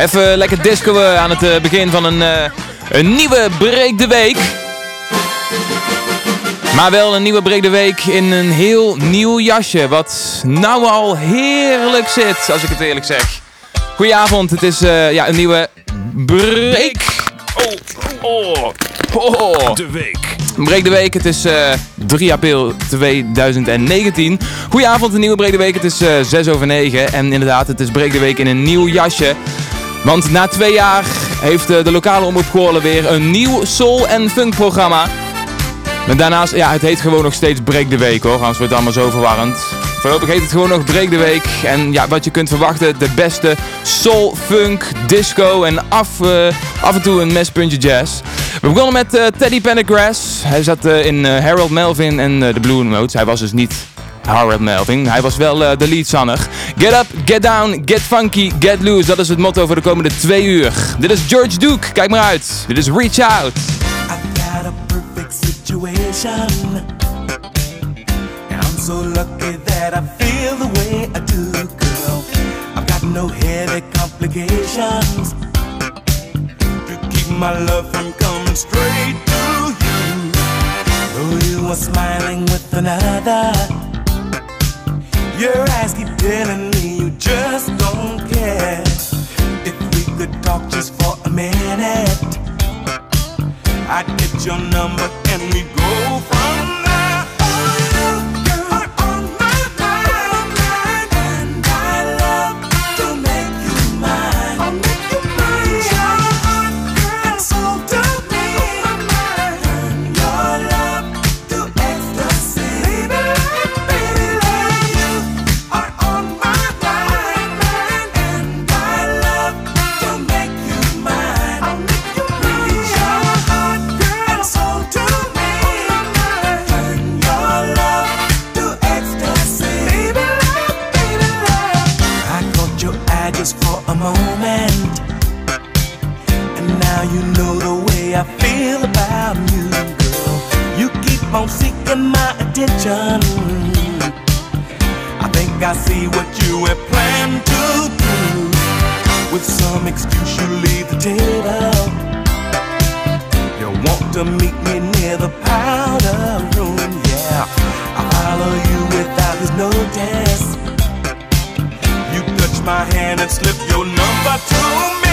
Even lekker discoen aan het eh, begin van een, uh, een nieuwe Break de Week. Maar wel een nieuwe Break de Week in een heel nieuw jasje. Wat nou al heerlijk zit, als ik het eerlijk zeg. Goedenavond, het is uh, ja, een nieuwe Break. Oh, oh, oh. De Week. Break de Week, het is uh, 3 april 2019. Goedenavond, een nieuwe Break de Week. Het is uh, 6 over 9. En inderdaad, het is Break de Week in een nieuw jasje. Want na twee jaar heeft de lokale omroep Goorlen weer een nieuw soul- en funk-programma. Maar daarnaast, ja, het heet gewoon nog steeds Break de Week hoor, anders wordt het allemaal zo verwarrend. Voorlopig heet het gewoon nog Break de Week. En ja, wat je kunt verwachten, de beste soul, funk, disco en af, uh, af en toe een mespuntje jazz. We begonnen met uh, Teddy Pendergrass. Hij zat in Harold Melvin en de Blue Notes. Hij was dus niet Harold Melvin. Hij was wel de leadzanger. Get up, get down, get funky, get loose. Dat is het motto voor de komende twee uur. Dit is George Duke. Kijk maar uit. Dit is Reach Out. situation. And I'm so lucky that I feel the way I do, girl. I've got no heavy complications to keep my love from coming straight to you. Though you are smiling with another, your eyes keep telling me you just don't care. If we could talk just for a minute. I'd get your number and we'd go from I think I see what you have planned to do. With some excuse, you leave the table. You want to meet me near the powder room, yeah. I follow you without his notice. You touch my hand and slip your number to me.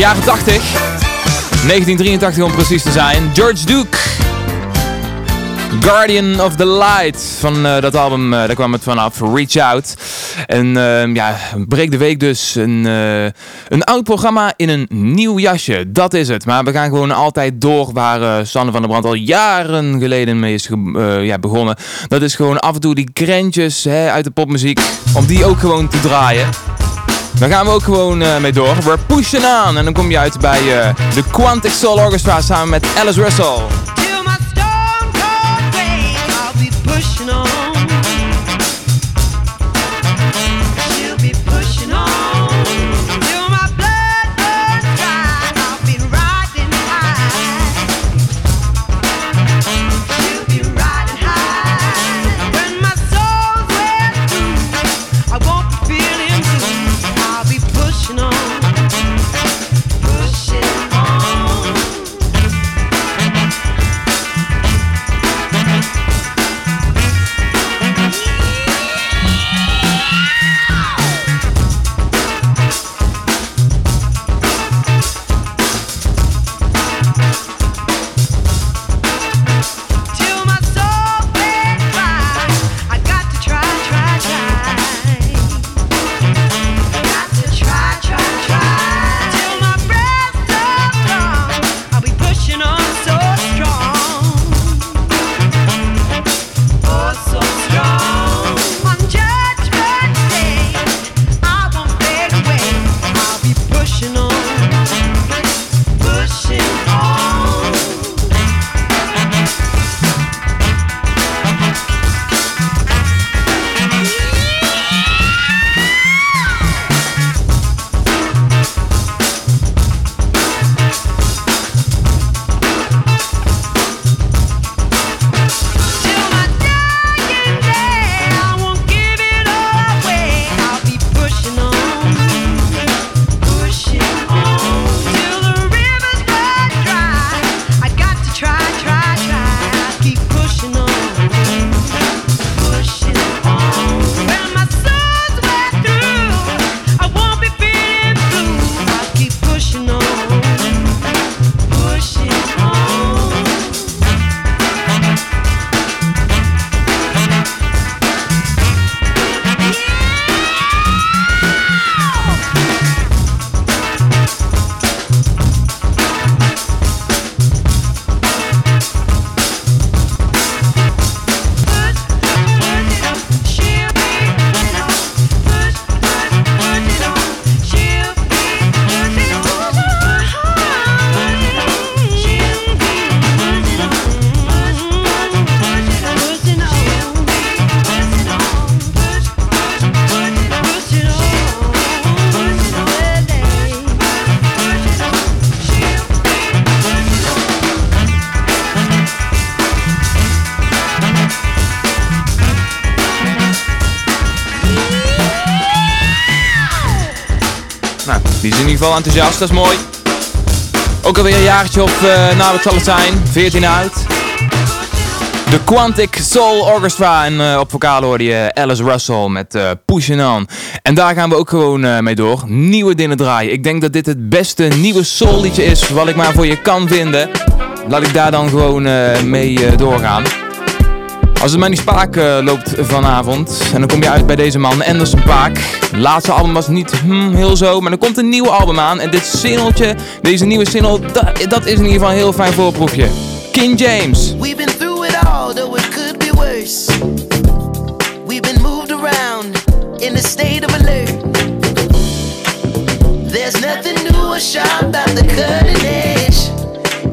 Jaren 80. 1983 om precies te zijn. George Duke. Guardian of the Light. Van uh, dat album, uh, daar kwam het vanaf. Reach Out. En uh, ja, breek de week dus. Een, een oud programma in een nieuw jasje. Dat is het. Maar we gaan gewoon altijd door waar Sanne van der Brand al jaren geleden mee is ja, begonnen. Dat is gewoon af en toe die krentjes hè, uit de popmuziek. Om die ook gewoon te draaien. Daar gaan we ook gewoon uh, mee door. We're pushing aan. En dan kom je uit bij uh, de Quantic Soul Orchestra samen met Alice Russell. Geval enthousiast, dat is mooi. Ook alweer een jaartje op, uh, nou wat zal het zijn, 14 uit. De Quantic Soul Orchestra en uh, op vocale hoorde je Alice Russell met uh, On. En daar gaan we ook gewoon mee door. Nieuwe dingen draaien. Ik denk dat dit het beste nieuwe soul liedje is wat ik maar voor je kan vinden. Laat ik daar dan gewoon mee doorgaan. Als het mij niet spaak uh, loopt vanavond. En dan kom je uit bij deze man, Anderson Paak. laatste album was niet hmm, heel zo. Maar er komt een nieuw album aan. En dit singeltje, deze nieuwe single, dat is in ieder geval een heel fijn voorproefje. King James. We've been through it all, though it could be worse. We've been moved around in a state of alert. There's nothing new or sharp about the cutting edge.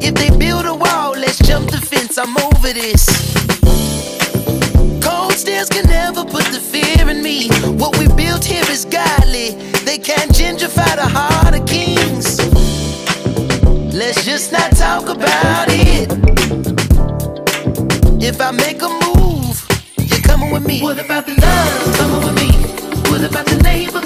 If they build a wall, let's jump the fence. I'm over this. Stairs can never put the fear in me. What we built here is godly. They can't gentrify the heart of kings. Let's just not talk about it. If I make a move, you're coming with me. What about the love? Coming with me. What about the neighbors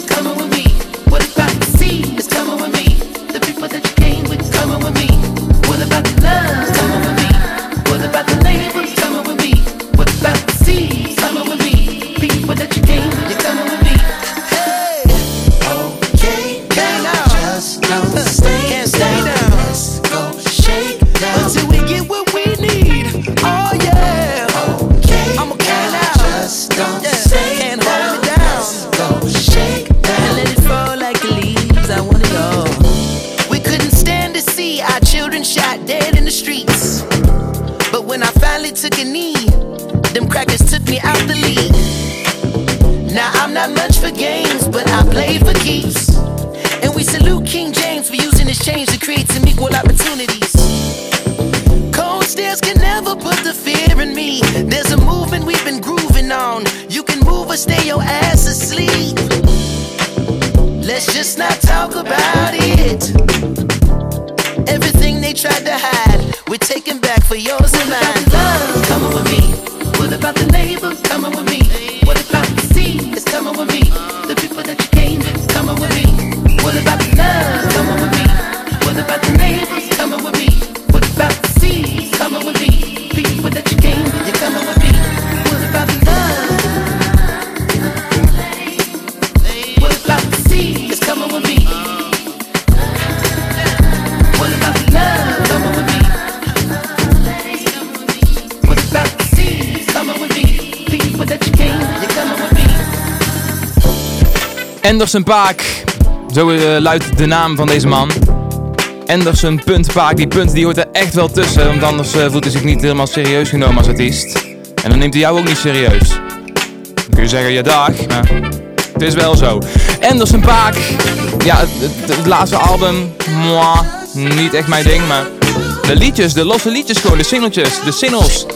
Anderson Paak. Zo eh, luidt de naam van deze man. Anderson Punt Paak. Die punt die hoort er echt wel tussen. Want anders eh, voelt hij zich niet helemaal serieus genomen als artiest. En dan neemt hij jou ook niet serieus. Dan kun je zeggen, ja dag. Maar het is wel zo. Anderson Paak. Ja, het, laatste album. Mwah, niet echt mijn ding. Maar de liedjes, de losse liedjes gewoon. De singeltjes, de singles.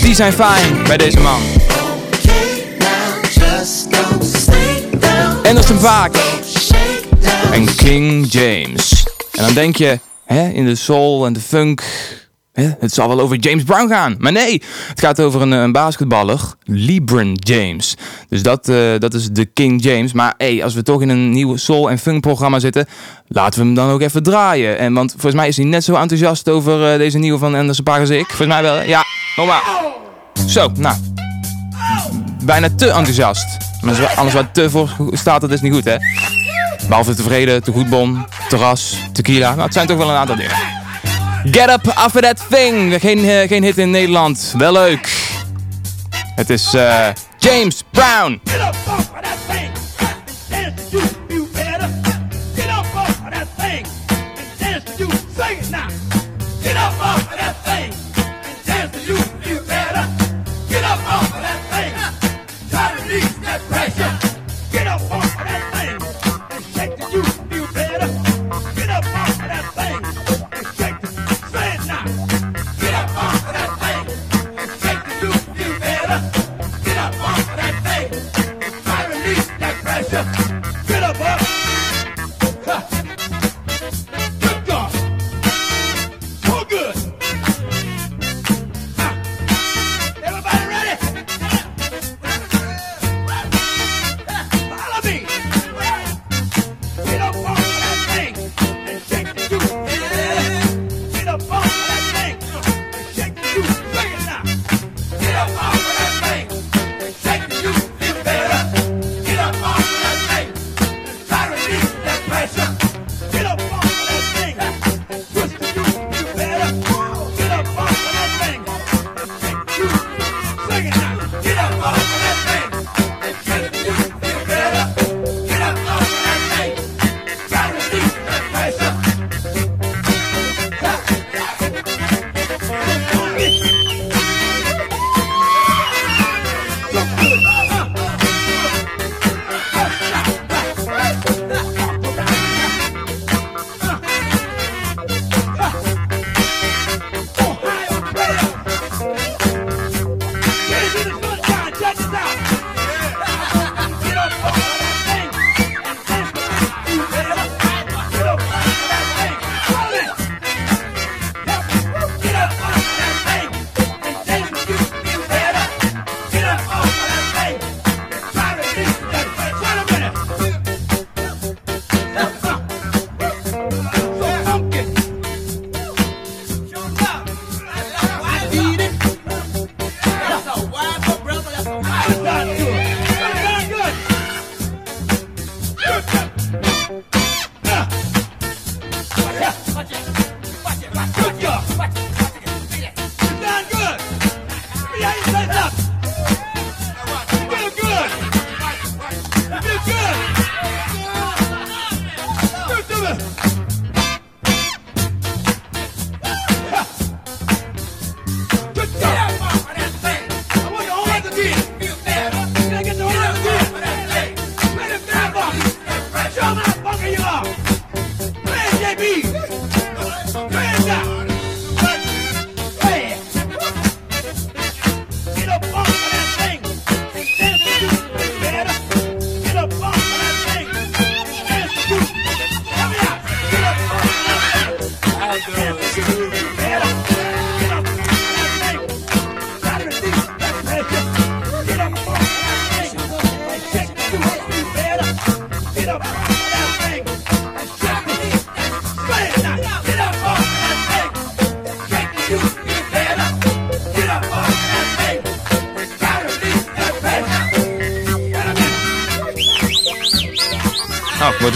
Die zijn fijn bij deze man. Anderson Paak. en King James. En dan denk je, hè, in de soul en de funk, hè, het zal wel over James Brown gaan. Maar nee, het gaat over een, eh, een basketballer, LeBron James. Dus dat, eh, dat is de King James. Maar hey, als we toch in een nieuw soul en funk programma zitten, laten we hem dan ook even draaien. En, want volgens mij is hij net zo enthousiast over eh, deze nieuwe van Anderson Paak als ik. Volgens mij wel, ja, kom maar. Zo, nou, bijna te enthousiast. Anders wat te voor staat, dat is niet goed, hè? Behalve tevreden, te goedbon, terras, tequila. Nou, het zijn toch wel een aantal dingen. Get up after that thing. Geen, eh, geen hit in Nederland. Wel leuk. Het is eh, James Brown. Get up Get up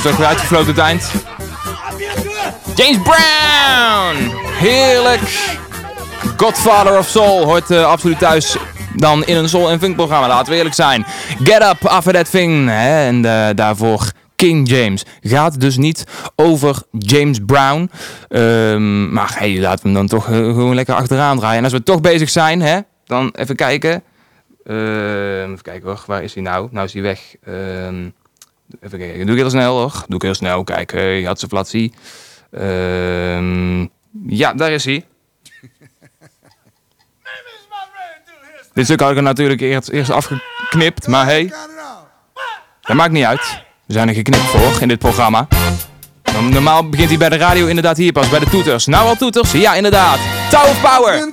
Toch weer uitgefloten het eind. James Brown! Heerlijk! Godfather of Soul hoort eh, absoluut thuis dan in een soul en funk programma, laten we eerlijk zijn. Get Up, After That Thing, hè? en eh, daarvoor King James. Gaat dus niet over James Brown, Ehm, maar hey, laten we hem dan toch eh, gewoon lekker achteraan draaien. En als we toch bezig zijn, hè, dan even kijken. Ehm, even kijken hoor, waar is hij nou? Nou is hij weg. Ehm, even kijken, doe ik heel snel hoor. Doe ik heel snel, kijk, hey, had ze flatsie. Ehm, ja, daar is hij. Dit stuk had ik natuurlijk eerst, eerst afgeknipt, maar hey, dat maakt niet uit. We zijn er geknipt voor in dit programma. Normaal begint hij bij de radio inderdaad hier pas, bij de toeters. Nou al toeters? Ja, inderdaad. Tower of Power!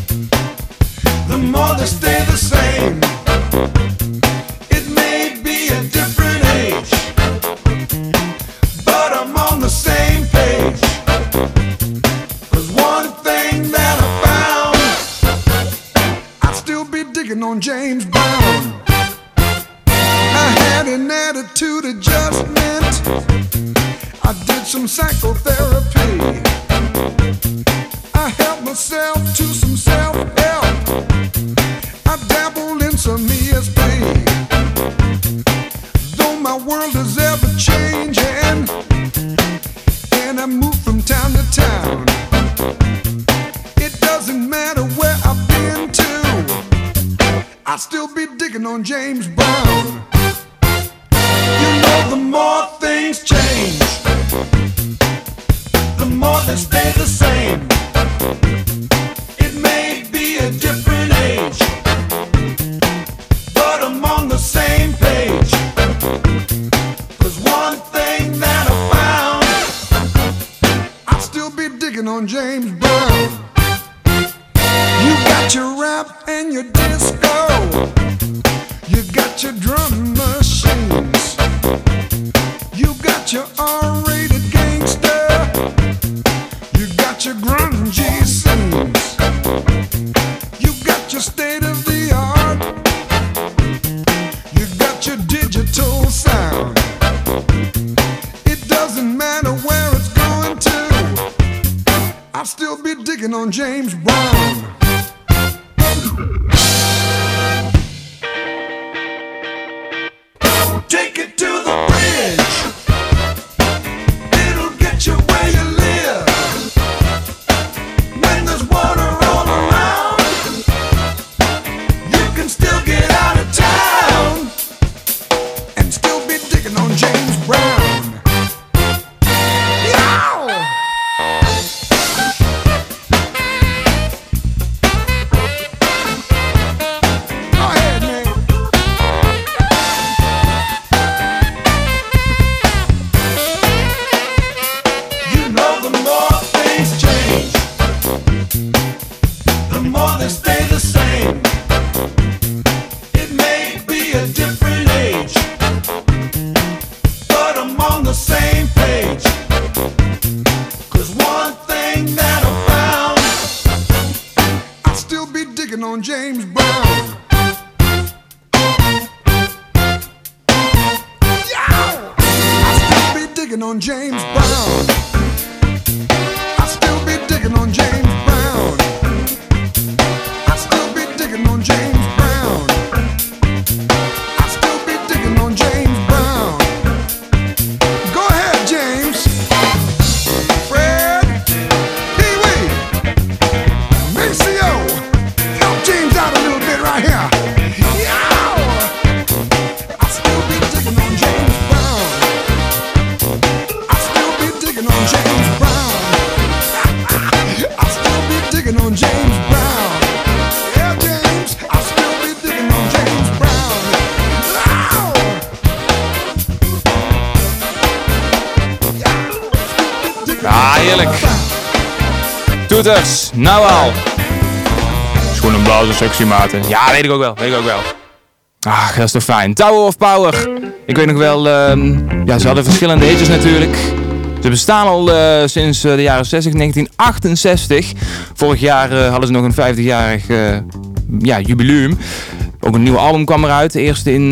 the more they stay the same. It may be a different age, but I'm on the same page. Cause one thing that I found, I'll still be digging on James Brown. I had an attitude adjustment. I did some psychotherapy. I helped myself to some sexy maten. Ja, weet ik ook wel, weet ik ook wel. Ach, dat is toch fijn. Tower of Power. Ik weet nog wel, ehm, ja, ze hadden verschillende hitjes natuurlijk. Ze bestaan al eh, sinds eh, de jaren 60, 1968. Vorig jaar eh, hadden ze nog een 50-jarig eh, ja, jubileum. Ook een nieuw album kwam eruit. De eerste in,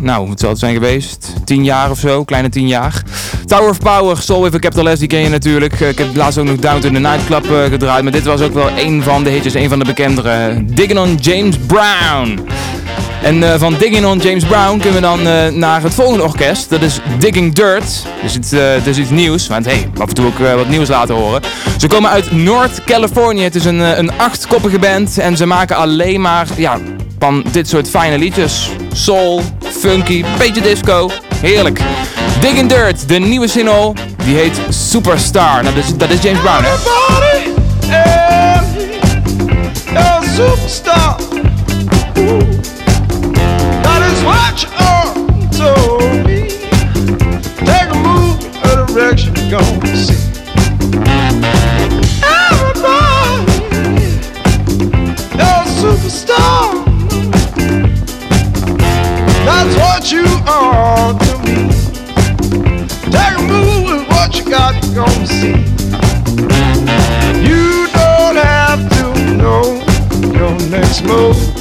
nou, wat zal het zijn geweest? 10 jaar of zo, kleine 10 jaar. Tower of Power, Soul with a Capital S, die ken je natuurlijk. Eh, ik heb laatst ook nog Down to the Nightclub eh, gedraaid. Maar dit was ook wel een van de hitjes, een van de bekendere. Digging on James Brown. En eh, van Digging on James Brown kunnen we dan naar het volgende orkest. Dat is Digging Dirt. Dus eh, het is iets nieuws. Want hey, af en toe ook wat nieuws laten horen. Ze komen uit North California. Het is een, een achtkoppige band. En ze maken alleen maar ja, van dit soort fijne liedjes. Soul, funky, beetje disco. Heerlijk. Digging Dirt, de nieuwe single. Die heet Superstar. Nou, dat is, dat is James Brown, hè? Everybody, yeah, superstar. That is what you are to me. Take a move, a direction you're gonna see. Superstar. That's what you are see. You don't have to know your next move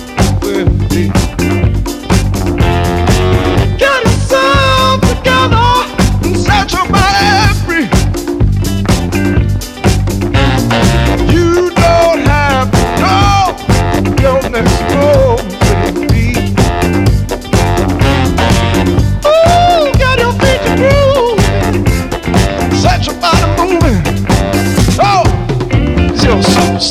your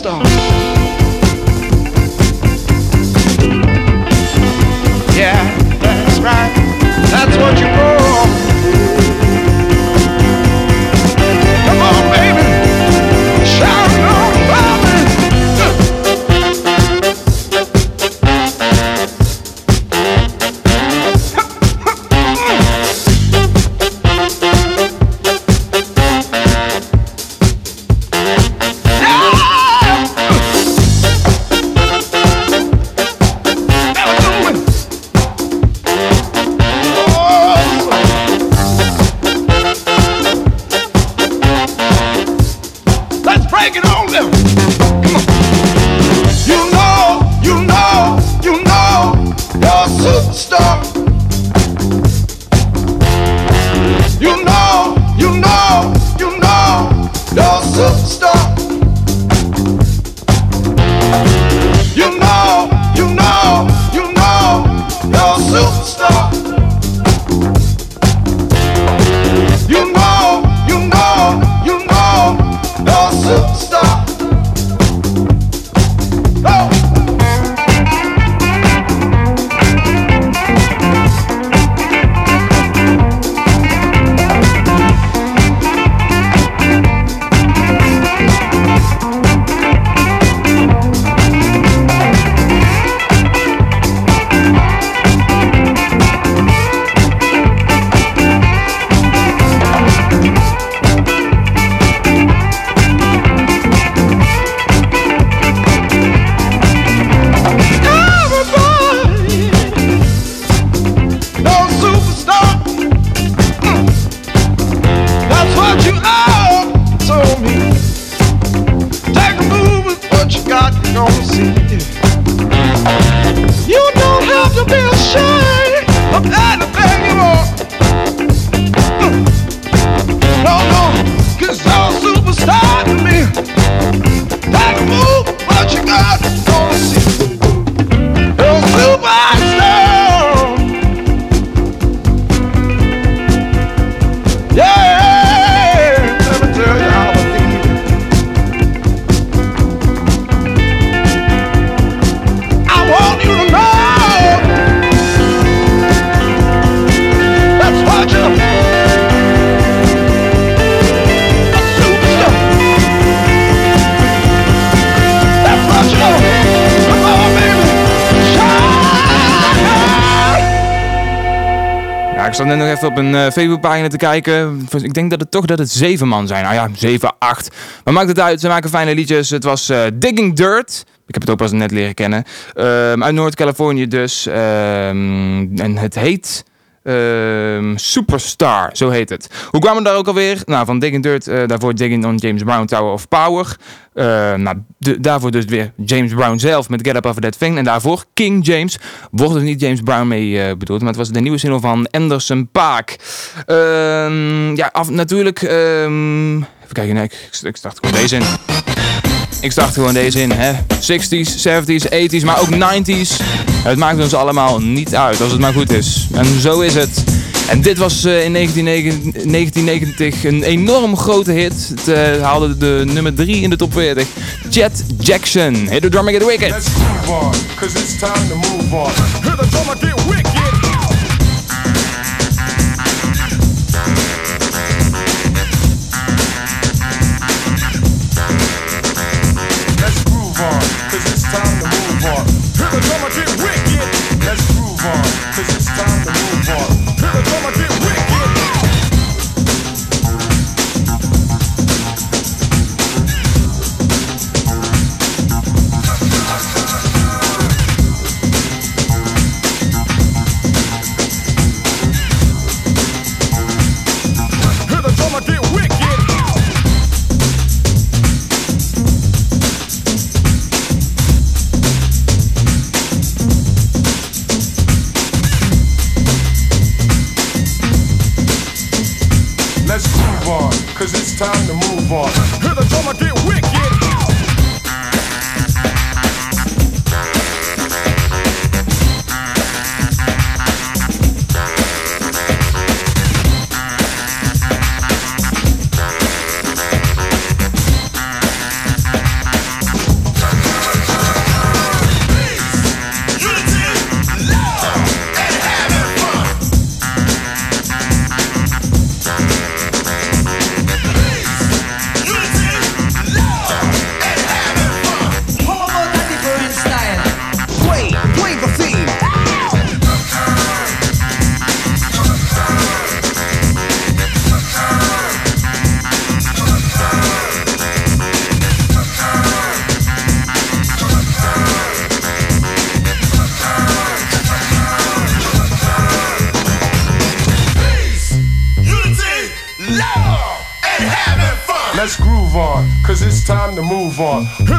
op een uh, Facebookpagina te kijken. Ik denk dat het toch dat het zeven man zijn. Nou ja, zeven, acht. Maar maakt het uit, ze maken fijne liedjes. Het was uh, Digging Dirt. Ik heb het ook pas net leren kennen. Um, uit Noord-Californië dus. Um, en het heet... Um, Superstar, zo heet het. Hoe kwamen we daar ook alweer? Nou, van Digging Dirt, uh, daarvoor Digging on James Brown, Tower of Power. Uh, nou, daarvoor dus weer James Brown zelf met Get Up Over That Thing. En daarvoor King James. Wordt er niet James Brown mee uh, bedoeld, maar het was de nieuwe single van Anderson Paak. ja, af, natuurlijk... even kijken, nee, ik, ik start deze in. Ik start gewoon deze in, hè. 60s, 70s, 80s, maar ook 90s. Het maakt ons allemaal niet uit als het maar goed is. En zo is het. En dit was uh, in 1990 een enorm grote hit. Het uh, haalde de nummer 3 in de top 40. Jet Jackson. Hit the drummer get wicked. Let's move on, cause it's time to move on. Hit the drummer get wicked.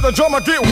The drummer get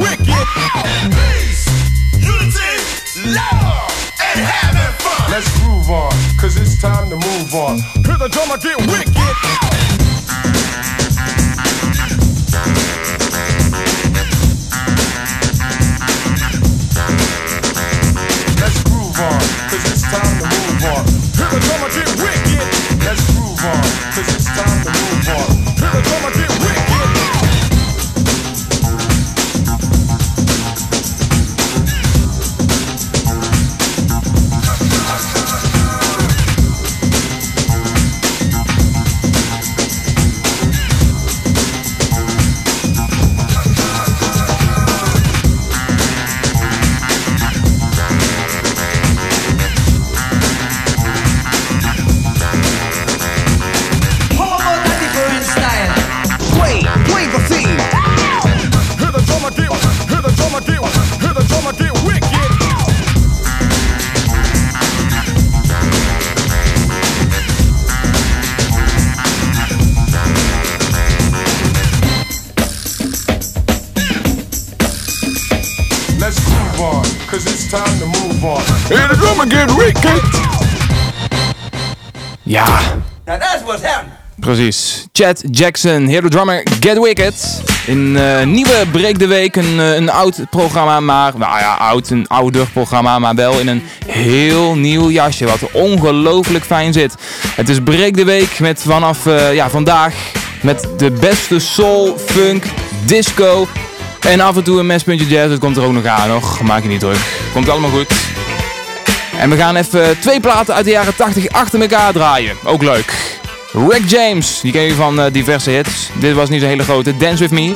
precies. Chad Jackson, Heer de Drummer, Get Wicked. In eh nieuwe Break de Week, een, eh, een oud programma, maar... Nou ja, oud, een ouder programma, maar wel in een heel nieuw jasje. Wat ongelooflijk fijn zit. Het is Break de Week met vanaf eh, ja, vandaag... Met de beste soul, funk, disco... En af en toe een mespuntje jazz, dat komt er ook nog aan nog. Maak je niet druk. Komt allemaal goed. En we gaan even twee platen uit de jaren 80 achter elkaar draaien. Ook leuk. Rick James, die ken je van eh, diverse hits. Dit was niet zo'n hele grote. Dance With Me.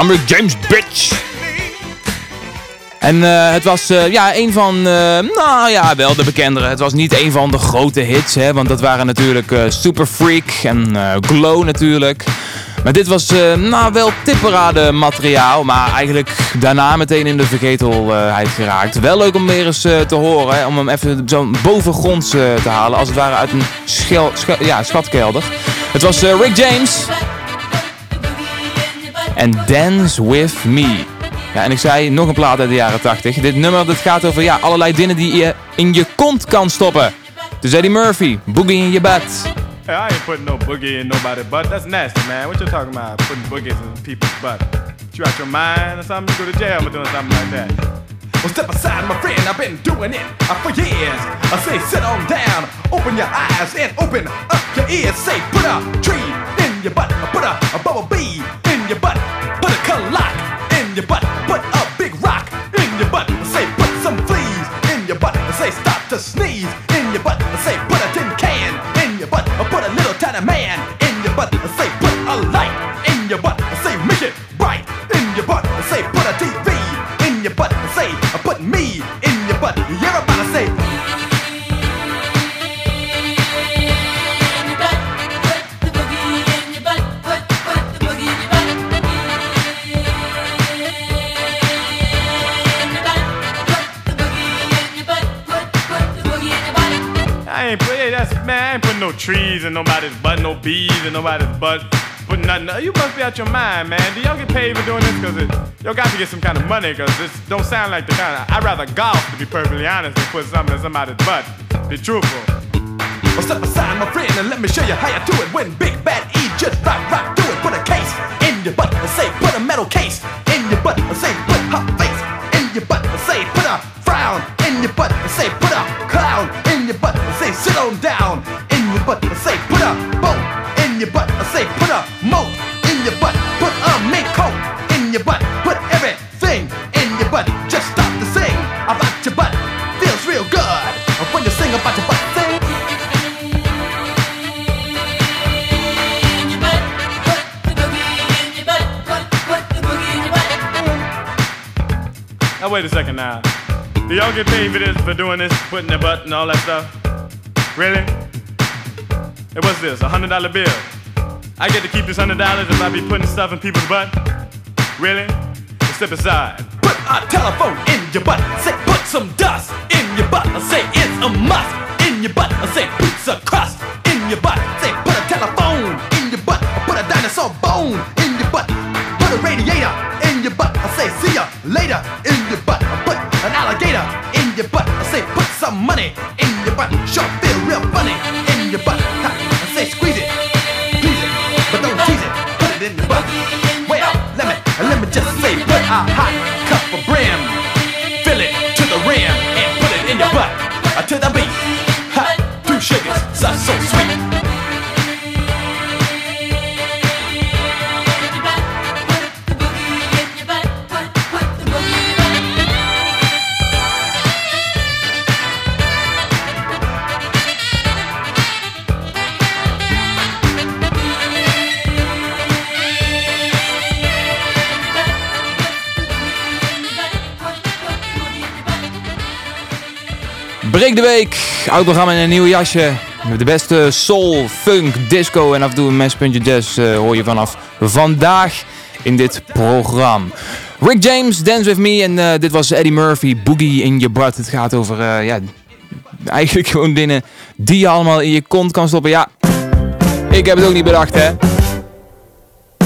I'm James, bitch. En eh, het was eh, ja, een van, eh, nou ja, wel de bekendere. Het was niet een van de grote hits, hè, want dat waren natuurlijk Super Freak en Glow natuurlijk. Maar dit was nou wel tipperade materiaal, maar eigenlijk daarna meteen in de vergetelheid geraakt. Wel leuk om weer eens te horen, om hem even zo bovengronds te halen, als het ware uit een ja, schatkelder. Het was Rick James en Dance With Me. Ja, en ik zei nog een plaat uit de jaren 80. Dit nummer dat gaat over ja, allerlei dingen die je in je kont kan stoppen. Dus Eddie Murphy, Boogie in je bed. Hey, I ain't putting no boogie in nobody's butt. That's nasty, man. What you talking about? Putting boogies in people's butt. You out your mind or something? You go to jail for doing something like that. Well, step aside, my friend. I've been doing it uh, for years. I say, sit on down, open your eyes and open up your ears. Say, put a tree in your butt, put a, a bubble bee in your butt, a clock in your butt, put a big rock in your butt. Say, put some fleas in your butt. Say, stop to sneeze in your butt. Say, put a tin nobody's butt, no bees in nobody's butt. Putting nothing. You must be out your mind, man. Do y'all get paid for doing this? Cause it, y'all got to get some kind of money. Cause this don't sound like the kind of. I'd rather golf, to be perfectly honest, than put something in somebody's butt. Be truthful. well, step aside, my friend, and let me show you how you do it. When Big Bad E just rock, rock, do it. Put a case in your butt. and Say, put a metal case in your butt. I say, put her face in your butt. and Say, put a frown in your butt. I say, put a clown in your butt. and Say, sit on down butt. Say, put a boat in your butt. I Say, put a moat in your butt. Put a mink coat in your butt. Put everything in your butt. Just stop to sing about your butt. Feels real good when you sing about your butt. Sing. Now wait a second now. Do y'all get paid for this, for doing this, putting their butt and all that stuff? Really? Hey, what's this? A hundred dollar bill? I get to keep this hundred dollars if I be putting stuff in people's butt? Really? Well, step aside. Put a telephone in your butt. Say put some dust in your butt. I Say it's a must in your butt. I Say pizza crust in your butt. Say put a telephone in your butt. Put a dinosaur bone in your butt. Put a radiator in your butt. I say see ya later in your butt. Put an alligator in your butt. I say put some money in your butt. Sure feel real funny in your butt. Sugars, so so sweet. Breek de week, oud programma in een nieuw jasje. De beste soul, funk, disco en af en toe een mespuntje jazz eh, hoor je vanaf vandaag in dit programma. Rick James, Dance With Me en eh, dit was Eddie Murphy, Boogie in je butt. Het gaat over, eh, ja, eigenlijk gewoon dingen die je allemaal in je kont kan stoppen. Ja, ik heb het ook niet bedacht hè.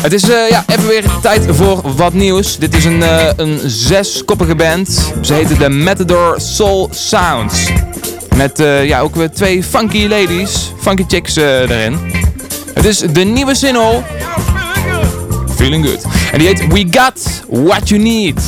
Het is ja, even weer tijd voor wat nieuws. Dit is een, een zeskoppige band. Ze heten de Matador Soul Sounds. Met eh, ja, ook weer twee funky ladies, funky chicks eh, erin. Het is de nieuwe single. Feeling good. En die heet We Got What You Need.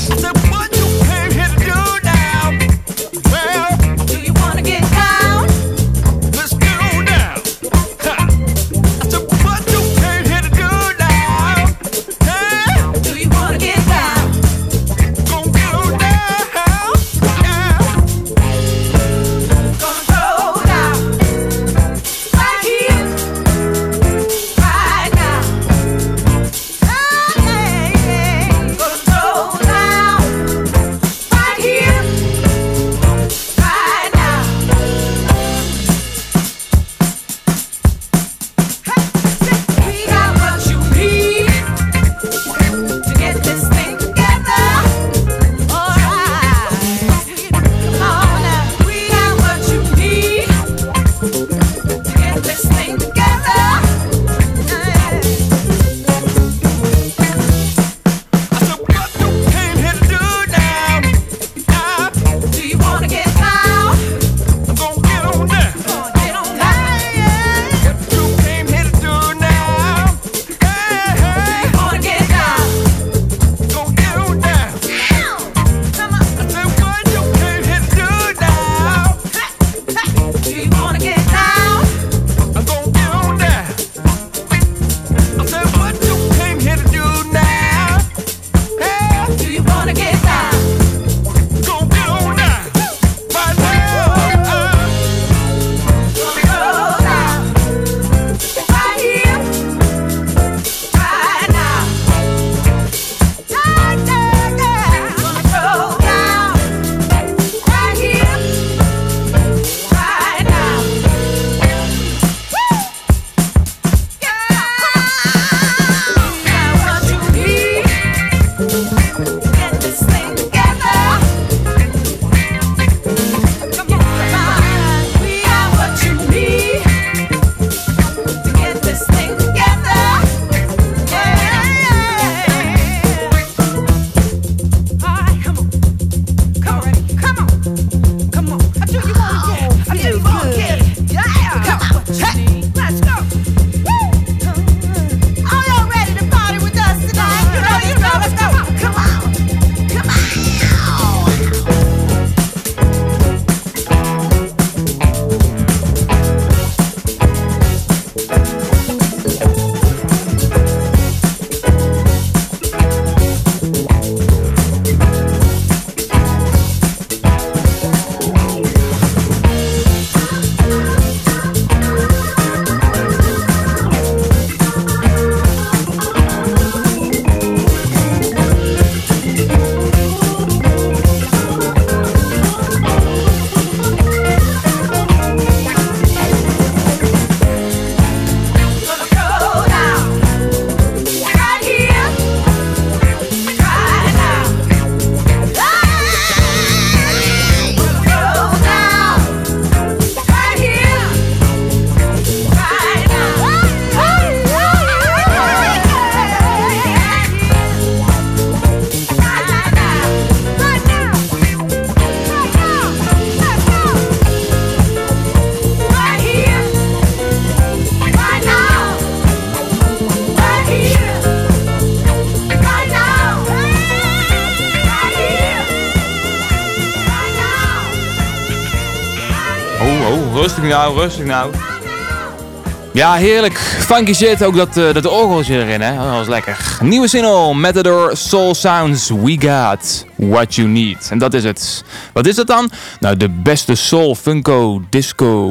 wanna get nou, rustig nou. Ja, heerlijk. Funky shit. Ook dat, eh, dat orgeltje erin, hè. Dat was lekker. Nieuwe single, Matador Soul Sounds. We got what you need. En dat is het. Wat is het dan? Nou, de beste soul, funko, disco,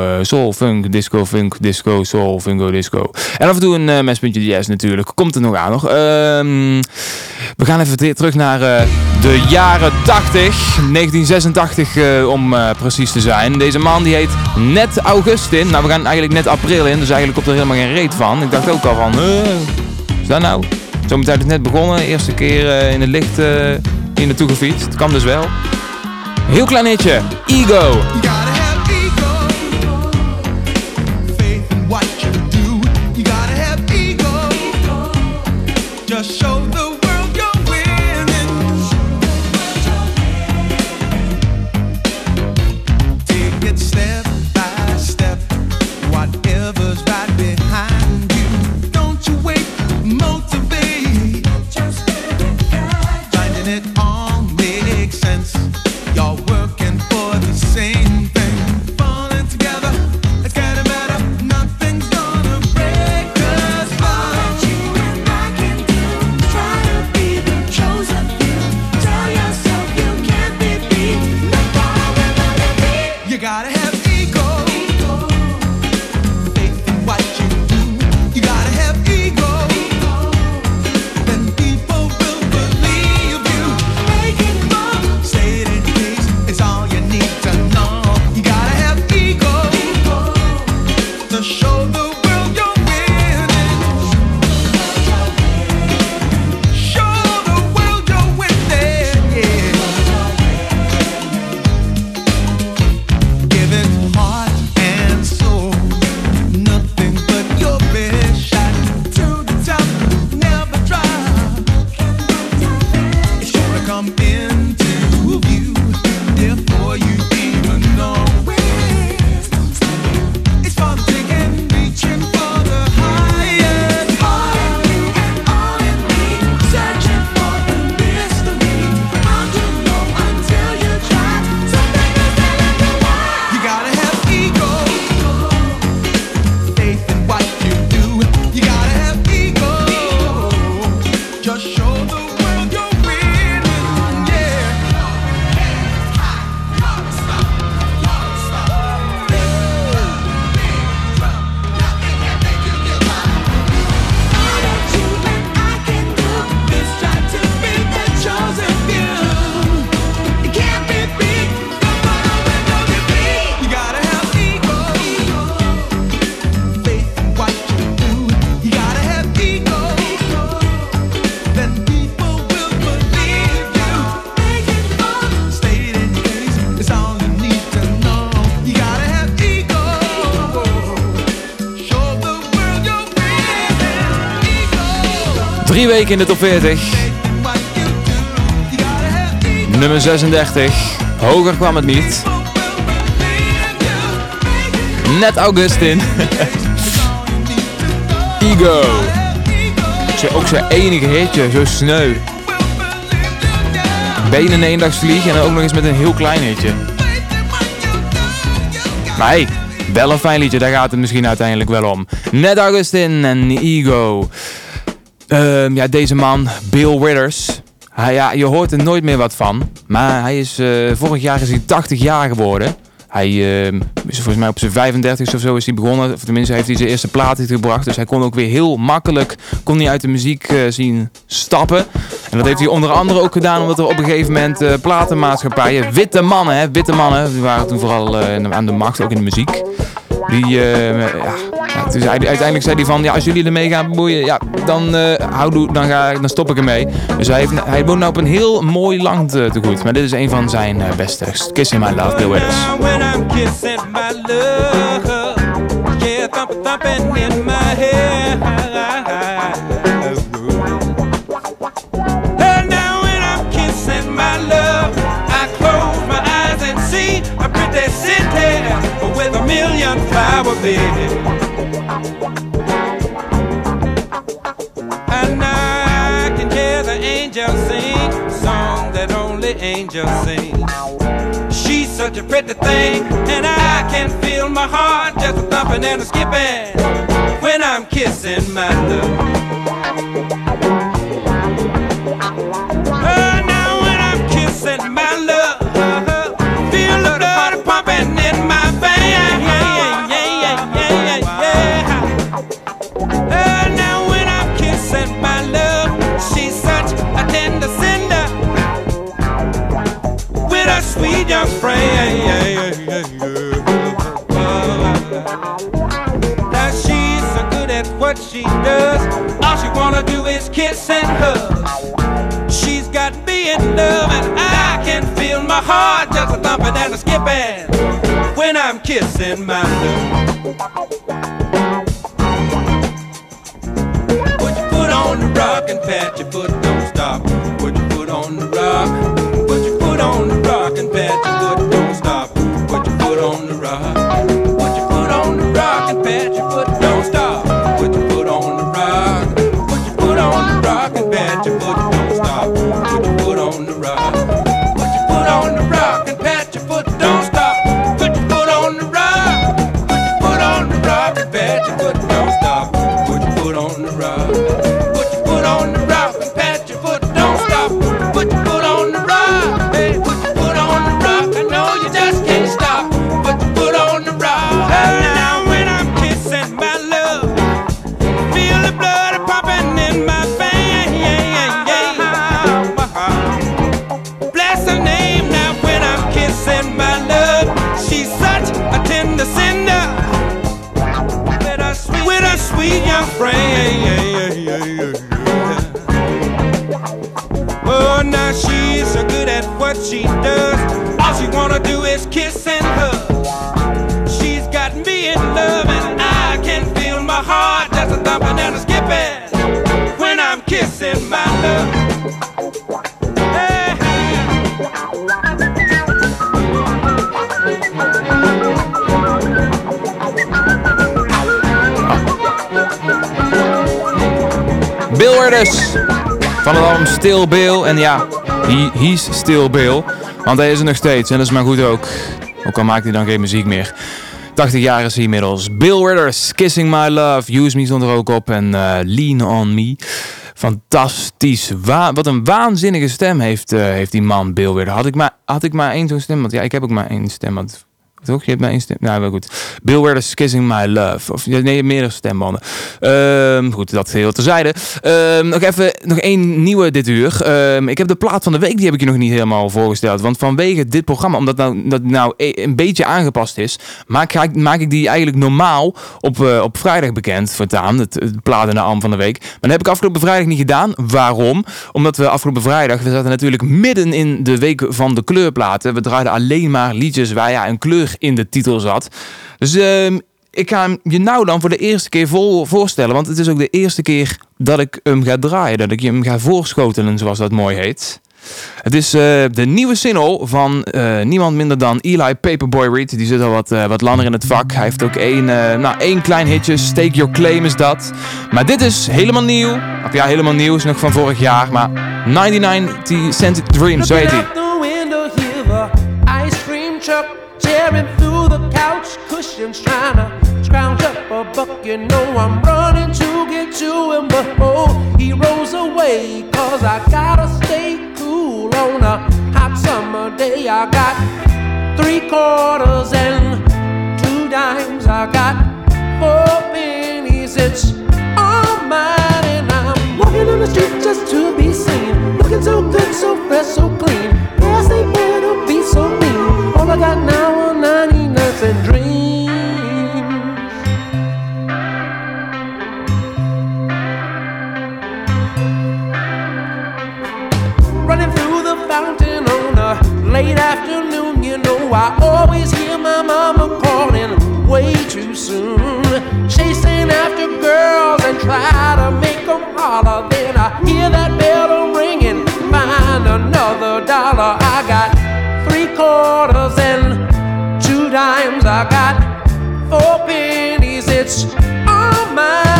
eh, soul, funk, disco, funk, disco, soul, funko, disco. En af en toe een uh, mespuntje jazz natuurlijk. Komt er nog aan nog. Ehm, we gaan even te- terug naar de jaren 80. 1986 eh, om eh, precies te zijn. Deze man die heet net Augustin. Nou, we gaan eigenlijk net april in. Dus eigenlijk komt er helemaal geen reet van. Ik dacht ook al van... eh, is dat nou? Zometeen is het net begonnen. Eerste keer in het licht hier naartoe. Het kan dus wel. Heel klein hitje. Ego. In de top 40. Faith in what you do. You gotta have ego. Nummer 36. Hoger kwam het niet. Net Augustin. Ego. Ook zijn enige hitje, zo sneu. Benen in één dagsvlieg en ook nog eens met een heel klein hitje. Maar hey, wel een fijn liedje, daar gaat het misschien uiteindelijk wel om. Net Augustin en Ego. Ehm, ja, deze man, Bill Withers. Ja, je hoort er nooit meer wat van. Maar hij is, eh, vorig jaar is hij 80 jaar geworden. Hij ehm, is volgens mij op zijn 35 of zo is hij begonnen. Of tenminste heeft hij zijn eerste plaat gebracht. Dus hij kon ook weer heel makkelijk kon hij uit de muziek eh, zien stappen. En dat heeft hij onder andere ook gedaan omdat er op een gegeven moment eh, platenmaatschappijen, witte mannen, hè, witte mannen, die waren toen vooral aan de macht, ook in de muziek. Die, eh, ja, ja, hij- uiteindelijk zei hij van, ja, als jullie ermee gaan bemoeien, ja, dan, eh houdoe, dan, ga, dan stop ik ermee. Dus hij, heeft, hij woont nou op een heel mooi land eh, te goed. Maar dit is een van zijn eh, beste. Kiss in my love, Bill Withers. Kissing in my kissing love, million. And I can hear the angels sing songs that only angels sing. She's such a pretty thing, and I can feel my heart just a thumping and a skipping when I'm kissing my love. She does. All she wanna do is kiss and hug. She's got me in love, and I can feel my heart just a thumping and a skipping when I'm kissing my love. Would you put on the rock and pat your foot, don't stop. Withers van het album Still Bill. En ja, he, he's Still Bill. Want hij is er nog steeds en dat is maar goed ook. Ook al maakt hij dan geen muziek meer. 80 jaar is hij inmiddels. Bill Withers, Kissing My Love. Use Me stond er ook op. En eh, Lean On Me. Fantastisch. Wa- wat een waanzinnige stem heeft, eh, heeft die man, Bill Withers. Had ik maar, had ik maar één zo'n stem. Want ja, ik heb ook maar één stem. Want toch? Je hebt één stem. Nou, wel goed. Bill Withers, Kissing My Love. Of nee, meerdere stembanden. Ehm, goed, dat geheel terzijde. Ehm, nog even, nog één nieuwe dit uur. Ehm, ik heb de plaat van de week, die heb ik je nog niet helemaal voorgesteld. Want vanwege dit programma, omdat nou, dat nou e- een beetje aangepast is, maak, ik, maak ik die eigenlijk normaal op, eh, op vrijdag bekend voortaan. Het, het plaat de arm van de week. Maar dat heb ik afgelopen vrijdag niet gedaan. Waarom? Omdat we afgelopen vrijdag, we zaten natuurlijk midden in de week van de kleurplaten. We draaiden alleen maar liedjes waar ja, een kleur in de titel zat. Dus ehm, ik ga hem je nou dan voor de eerste keer vol voorstellen. Want het is ook de eerste keer dat ik hem ga draaien. Dat ik hem ga voorschotelen, zoals dat mooi heet. Het is eh, de nieuwe single van eh, niemand minder dan Eli Paperboy Reed. Die zit al wat, eh, wat langer in het vak. Hij heeft ook één, nou, één klein hitje. Stake Your Claim is dat. Maar dit is helemaal nieuw. Of ja, helemaal nieuw. Is nog van vorig jaar. Maar 99 Cent Dream, zo heet hij. Tearing through the couch cushions, trying to scrounge up a buck. You know I'm running to get to him, but oh, he rolls away. Cause I gotta stay cool on a hot summer day. I got three quarters and two dimes. I got four pennies. It's all mine, and I'm walking on the street just to be seen. Looking so good, so fresh, so I always hear my mama calling way too soon. Chasing after girls and try to make them holler. Then I hear that bell ringing, find another dollar. I got three quarters and two dimes. I got four pennies. It's all mine.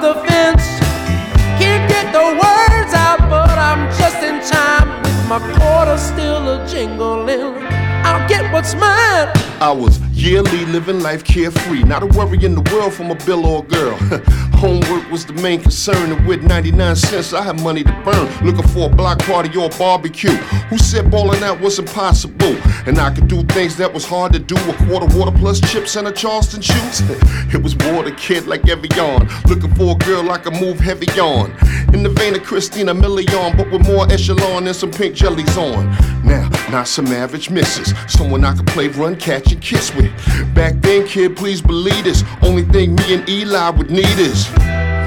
The fence. Can't get the words out, but I'm just in time with my quarter still a jingling. I'll get what's mine. I was yearly living life carefree, not a worry in the world from a bill or a girl. Homework was the main concern, and with 99 cents, I had money to burn. Looking for a block party or a barbecue. Who said balling out was impossible? And I could do things that was hard to do. A quarter water plus chips and a Charleston shoots. it was the kid like every Evian. Looking for a girl I could move heavy on. In the vein of Christina Milian, but with more echelon and some pink jellies on. Now, not some average misses. Someone I could play run, catch, and kiss with. Back then, kid, please believe this. Only thing me and Eli would need is.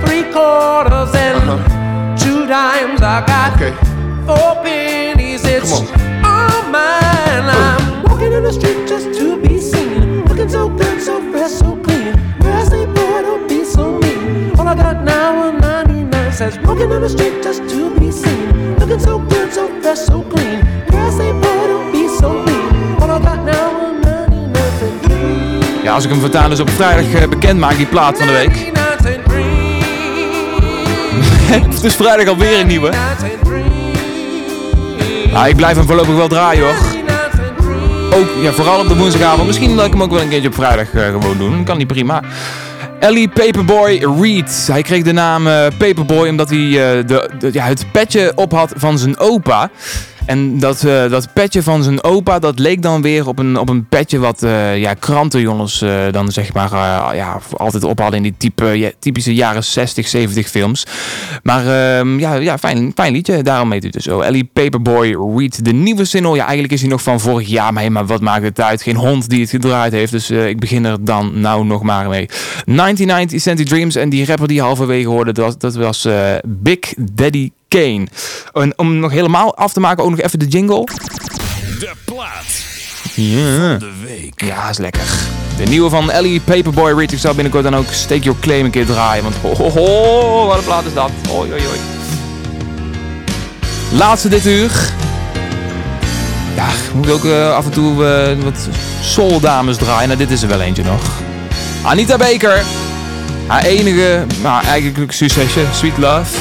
Three quarters and Uh-huh. two dimes. I got Okay. four pennies. It's all mine. I'm walking in the street just to be seen. Looking so good, so fresh, so clean. Ain't boy, don't be so mean. All I got now are 99 cents. Walking in the street just to be seen. Looking so good, so fresh, so clean. Ain't boy, don't be so mean. All I got now are 99 cents. Ja, als ik hem voortaan dus op vrijdag eh, bekend maak, die plaat van de week. 99 cent Het is vrijdag alweer een nieuwe. Nou, ik blijf hem voorlopig wel draaien hoor. Ook, ja, vooral op de woensdagavond. Misschien dat ik hem ook wel een keertje op vrijdag eh, gewoon doen. Kan niet prima. Ellie Paperboy Reed. Hij kreeg de naam eh, Paperboy omdat hij eh, de- ja, het petje op had van zijn opa. En dat, eh, dat petje van zijn opa, dat leek dan weer op een, op een petje wat eh, ja, krantenjongens eh, dan zeg maar ja, altijd op in die type, typische jaren 60, 70 films. Maar ehm, ja, ja fijn, fijn liedje, daarom heet het dus zo. Ellie Paperboy Reed, de nieuwe single. Ja, eigenlijk is hij nog van vorig jaar, maar, maar wat maakt het uit? Geen hond die het gedraaid heeft, dus ik begin er dan nou nog maar mee. 1990 Century Dreams en die rapper die halverwege hoorde, dat was, dat was Big Daddy Kane. En om nog helemaal af te maken, ook nog even de jingle. De plaat Ja. de week. Ja, is lekker. De nieuwe van Ellie Paperboy Reed. Ik zal binnenkort dan ook Stake Your Claim een keer draaien. Want ho, ho, ho, wat een plaat is dat. Hoi, hoi, hoi. Laatste dit uur. Ja, moet ik ook eh, af en toe eh, wat soul dames draaien. Nou, dit is er wel eentje nog. Anita Baker. Haar enige, nou eigenlijk succesje, Sweet Love.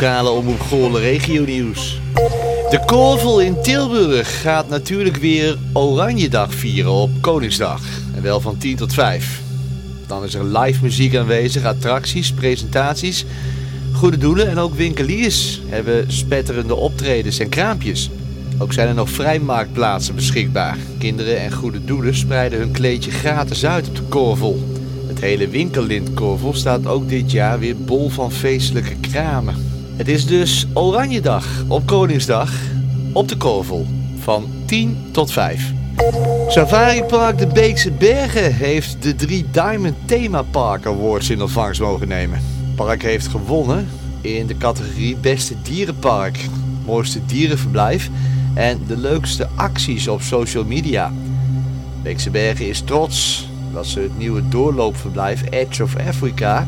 Lokale Omroep Goorlen regio nieuws. De Korvel in Tilburg gaat natuurlijk weer Oranjedag vieren op Koningsdag. En wel van 10 tot 5. Dan is er live muziek aanwezig, attracties, presentaties, goede doelen en ook winkeliers hebben spetterende optredens en kraampjes. Ook zijn er nog vrijmarktplaatsen beschikbaar. Kinderen en goede doelen spreiden hun kleedje gratis uit op de Korvel. Het hele winkellintkorvel staat ook dit jaar weer bol van feestelijke kramen. Het is dus Oranjedag op Koningsdag op de Korvel van 10 tot 5. Safari Park de Beekse Bergen heeft de drie Diamond Thema Park Awards in ontvangst mogen nemen. Het park heeft gewonnen in de categorie Beste Dierenpark, Mooiste Dierenverblijf en de leukste acties op social media. Beekse Bergen is trots dat ze het nieuwe doorloopverblijf Edge of Africa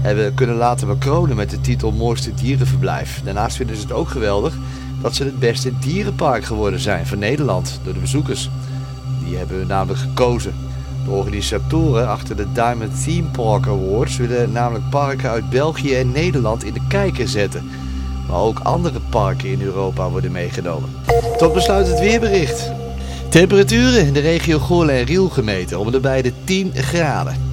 hebben kunnen laten bekronen met de titel Mooiste Dierenverblijf. Daarnaast vinden ze het ook geweldig dat ze het beste dierenpark geworden zijn van Nederland door de bezoekers. Die hebben namelijk gekozen. De organisatoren achter de Diamond Theme Park Awards willen namelijk parken uit België en Nederland in de kijker zetten. Maar ook andere parken in Europa worden meegenomen. Tot besluit het weerbericht. Temperaturen in de regio Goorlen en Riel gemeten om de beide 10 graden.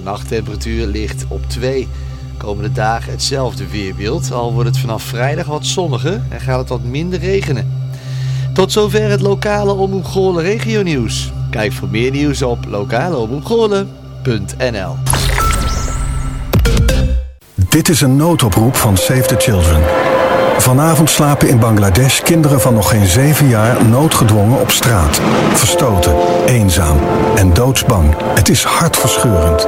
De nachttemperatuur ligt op 2. Komende dagen hetzelfde weerbeeld, al wordt het vanaf vrijdag wat zonniger en gaat het wat minder regenen. Tot zover het lokale Omroep Goorlen regio nieuws. Kijk voor meer nieuws op lokaleomroepgoorlen.nl Dit is een noodoproep van Save the Children. Vanavond slapen in Bangladesh kinderen van nog geen zeven jaar noodgedwongen op straat. Verstoten, eenzaam en doodsbang. Het is hartverscheurend.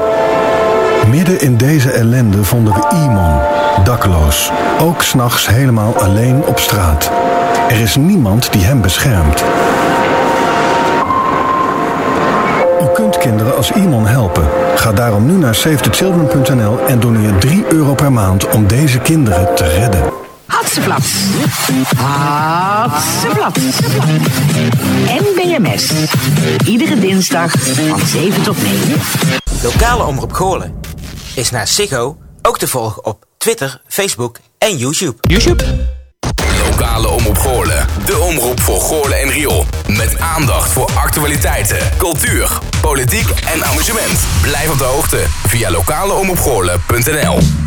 Midden in deze ellende vonden we Imon, dakloos. Ook s'nachts helemaal alleen op straat. Er is niemand die hem beschermt. U kunt kinderen als Imon helpen. Ga daarom nu naar savethechildren.nl en doneer 3 euro per maand om deze kinderen te redden. Hatseflats. Hatseflats. NBMS. Iedere dinsdag van 7 tot 9. Lokale Omroep Goorlen is naar Ziggo ook te volgen op Twitter, Facebook en YouTube. YouTube? Lokale Omroep Goorlen. De omroep voor Goorlen en Riool. Met aandacht voor actualiteiten, cultuur, politiek en amusement. Blijf op de hoogte via lokaleomroepgoorlen.nl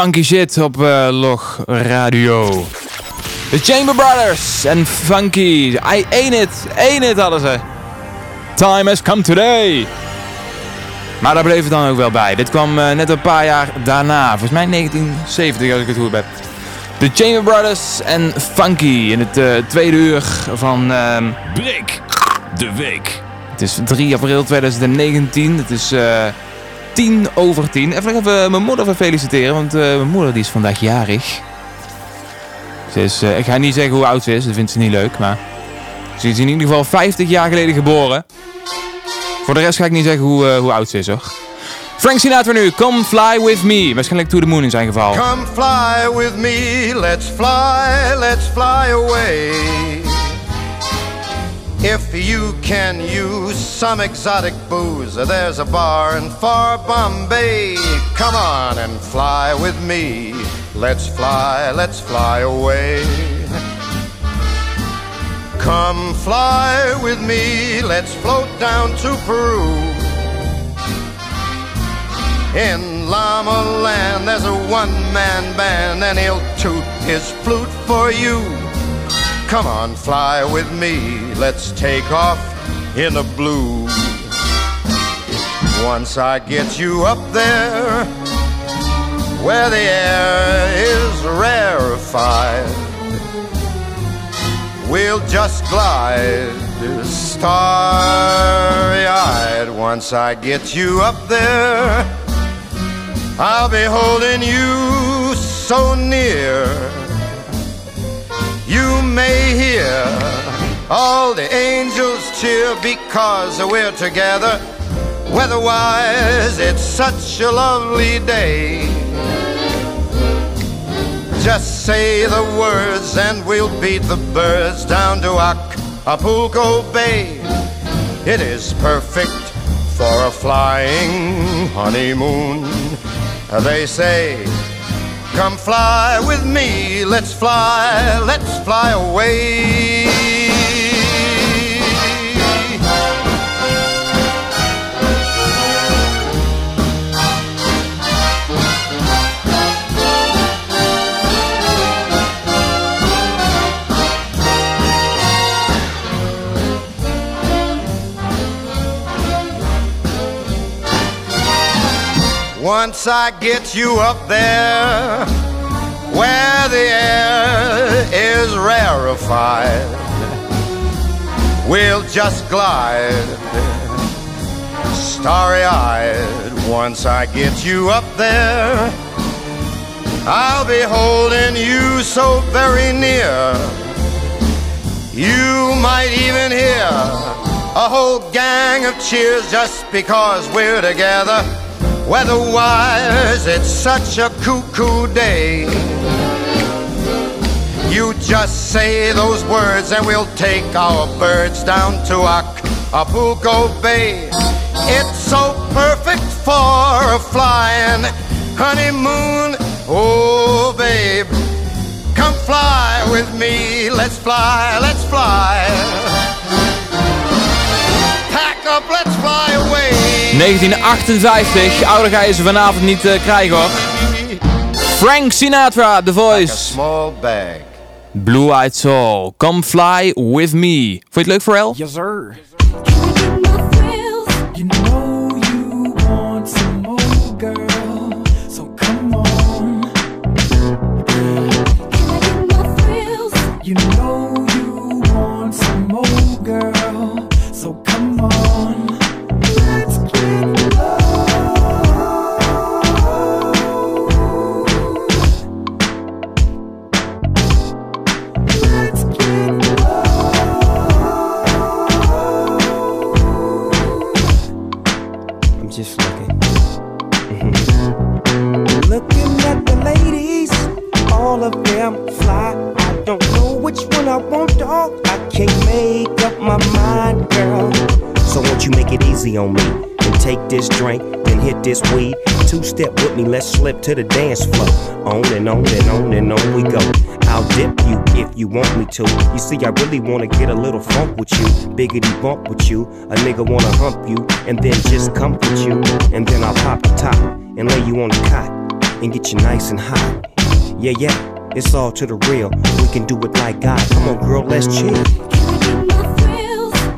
Funky shit op eh, Log Radio. The Chamber Brothers en Funky. I ain't it, ain't it hadden ze. Time has come today. Maar daar bleef het dan ook wel bij. Dit kwam eh, net een paar jaar daarna. Volgens mij 1970 als ik het goed heb. The Chamber Brothers en Funky in het eh, tweede uur van... Break de week. het is 3 april 2019. Het is 10 over 10. Even even mijn moeder feliciteren, want eh, mijn moeder die is vandaag jarig. Ze is, eh, ik ga niet zeggen hoe oud ze is, dat vindt ze niet leuk, maar ze is in ieder geval 50 jaar geleden geboren. Voor de rest ga ik niet zeggen hoe, eh, hoe oud ze is hoor. Frank Sinatra nu, Come Fly With Me. Waarschijnlijk To The Moon in zijn geval. Come fly with me, let's fly, let's fly away. If you can use some exotic booze, there's a bar in far Bombay. Come on and fly with me. Let's fly, let's fly away. Come fly with me, let's float down to Peru. In Llama Land, there's a one man band, and he'll toot his flute for you. Come on, fly with me, let's take off in the blue. Once I get you up there, where the air is rarefied, we'll just glide starry eyed. Once I get you up there, I'll be holding you so near. You may hear all the angels cheer because we're together. Weatherwise, it's such a lovely day. Just say the words and we'll beat the birds down to Acapulco Bay. It is perfect for a flying honeymoon. They say, Come fly with me, let's fly, let's fly away. Once I get you up there where the air is rarefied, we'll just glide starry eyed. Once I get you up there, I'll be holding you so very near. You might even hear a whole gang of cheers just because we're together. Weatherwise, it's such a cuckoo day. You just say those words and we'll take our birds down to Acapulco Bay. It's so perfect for a flying honeymoon. Oh, babe, come fly with me. Let's fly, let's fly. Pack up, let's fly away. 1958, ouder ga je ze vanavond niet eh, krijgen hoor. Frank Sinatra, The Voice. Small bag. Blue Eyed Soul, Come Fly With Me. Vond je het leuk, Pharrell? Yes, sir. You I want, dog. I can't make up my mind, girl. So won't you make it easy on me and take this drink, then hit this weed. Two step with me, let's slip to the dance floor. On and on and on and on we go. I'll dip you if you want me to. You see, I really wanna get a little funk with you. Biggity bump with you. A nigga wanna hump you and then just comfort you. And then I'll pop the top and lay you on the cot and get you nice and hot. Yeah, yeah, it's all to the real. We can do it like God. Come on, girl, let's chill.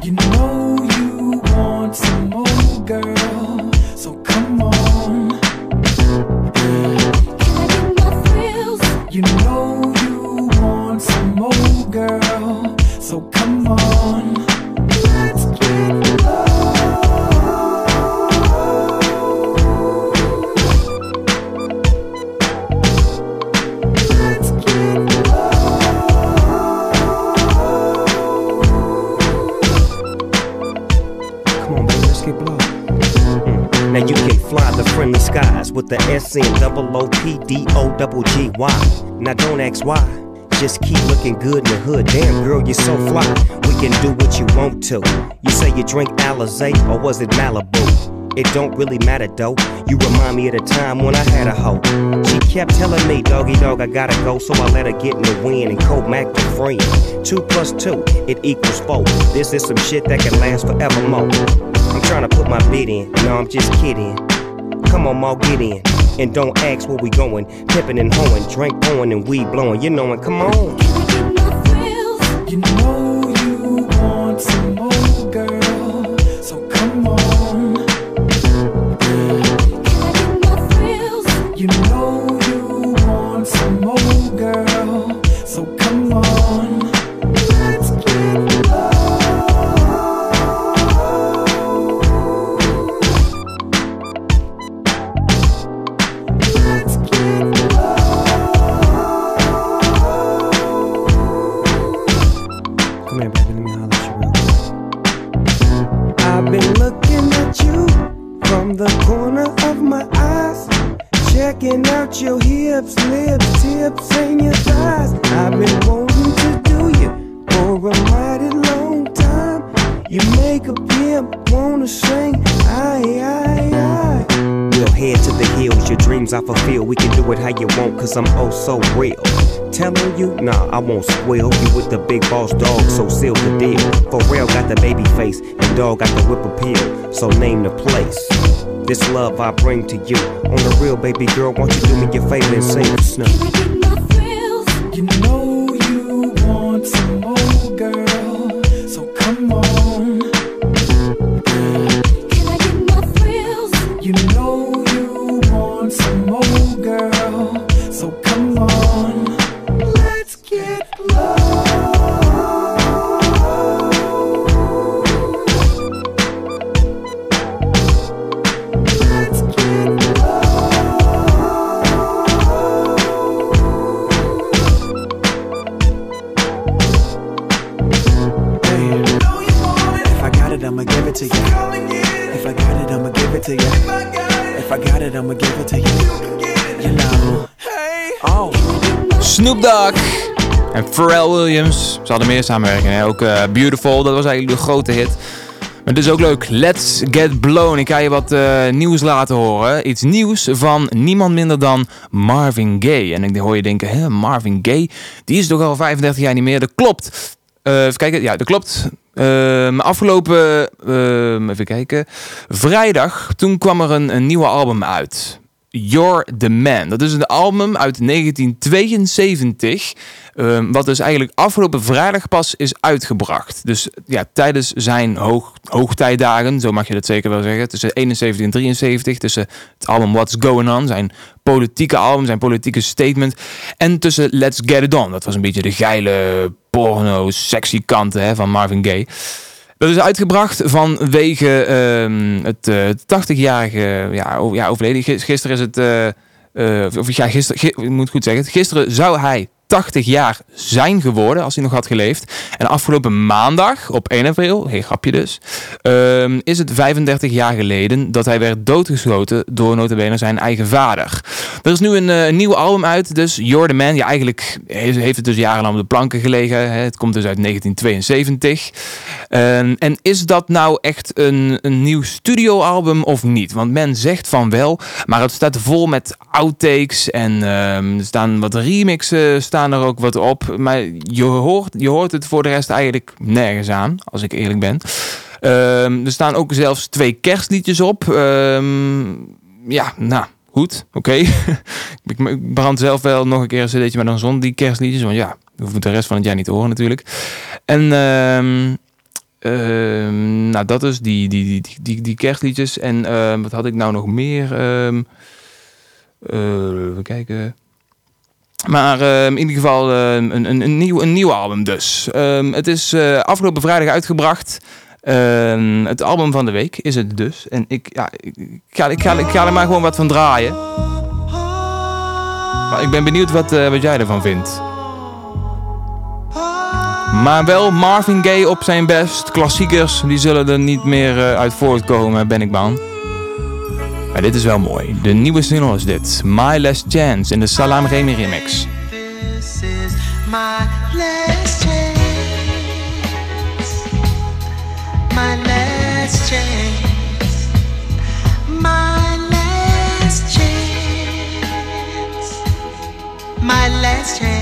You know you want some more, girl. So come on. You know you want some more, girl. So come on. Friendly skies with the S N double O P D O double G Y. Now don't ask why. Just keep looking good in the hood. Damn, girl, you're so fly. We can do what you want to. You say you drink Alizé or was it Malibu? It don't really matter though. You remind me of the time when I had a hoe. She kept telling me, doggy dog, I gotta go, so I let her get in the wind and co Mac the friend. Two plus two, it equals four. This is some shit that can last forevermore. I'm trying to put my bid in, no, I'm just kidding. Come on, Ma, get in. And don't ask where we going. Pippin' and hoeing, drink pouring and weed blowing. You knowin', come on. You know big boss dog, so seal the deal. For real, got the baby face, and dog got the whip appeal, so name the place. This love I bring to you. On the real, baby girl, won't you do me your favor and sing snow? Pharrell Williams. Ze hadden meer samenwerking. Hè? Ook eh, Beautiful, dat was eigenlijk de grote hit. Maar het is ook leuk. Let's Get Blown. Ik ga je wat eh, nieuws laten horen. Iets nieuws van niemand minder dan Marvin Gaye. En dan hoor je denken, hè, Marvin Gaye, die is toch al 35 jaar niet meer. Dat klopt. Eh, even kijken. Ja, dat klopt. Ehm, afgelopen, ehm, even kijken, vrijdag, toen kwam er een nieuwe album uit. You're the Man. Dat is een album uit 1972. ehm, wat dus eigenlijk afgelopen vrijdag pas is uitgebracht. Dus ja, tijdens zijn hoog, hoogtijdagen, zo mag je dat zeker wel zeggen. Tussen 71 en 73. Tussen het album What's Going On, zijn politieke album, zijn politieke statement. En tussen Let's Get It On. Dat was een beetje de geile porno, sexy kanten hè, van Marvin Gaye. Dat is uitgebracht vanwege ehm, het eh, 80-jarige ja, o- ja, overleden. Gis- Gisteren is het. eh, eh, of ja, gisteren, gi- ik moet goed zeggen. Gisteren zou hij 80 jaar zijn geworden als hij nog had geleefd. En afgelopen maandag, op 1 april, heel grapje dus, ehm, is het 35 jaar geleden dat hij werd doodgeschoten door notabene zijn eigen vader. Er is nu een eh, nieuw album uit, dus You're Man. Ja, eigenlijk heeft heeft het dus jarenlang op de planken gelegen. Hè. Het komt dus uit 1972. Ehm, en is dat nou echt een, een nieuw studioalbum of niet? Want men zegt van wel, maar het staat vol met outtakes en ehm, er staan wat remixen staan er ook wat op. Maar je hoort, je hoort het voor de rest eigenlijk nergens aan, als ik eerlijk ben. Ehm, er staan ook zelfs twee kerstliedjes op. Ehm, ja, nou, goed, oké. ik, brand zelf wel nog een keer een cd'tje met een zon die kerstliedjes. Want ja, we hoeven de rest van het jaar niet te horen natuurlijk. En ehm, ehm, nou, dat is die, die, die, die, die, kerstliedjes. En ehm, wat had ik nou nog meer? Ehm eh, even kijken. Maar ehm, in ieder geval ehm, een, een, een, nieuw, een nieuw album dus. Ehm, het is eh, afgelopen vrijdag uitgebracht. Het album van de week is het dus. En ik, ja, ik, ik ga, ik, ga, ik ga er maar gewoon wat van draaien. Maar ik ben benieuwd wat, eh, wat jij ervan vindt. Maar wel Marvin Gaye op zijn best. Klassiekers, die zullen er niet meer eh, uit voortkomen, ben ik bang. Maar dit is wel mooi. De nieuwe single is dit. My Last Chance in de Salam Remy remix. This is my last chance. My last chance. My last chance. My last chance.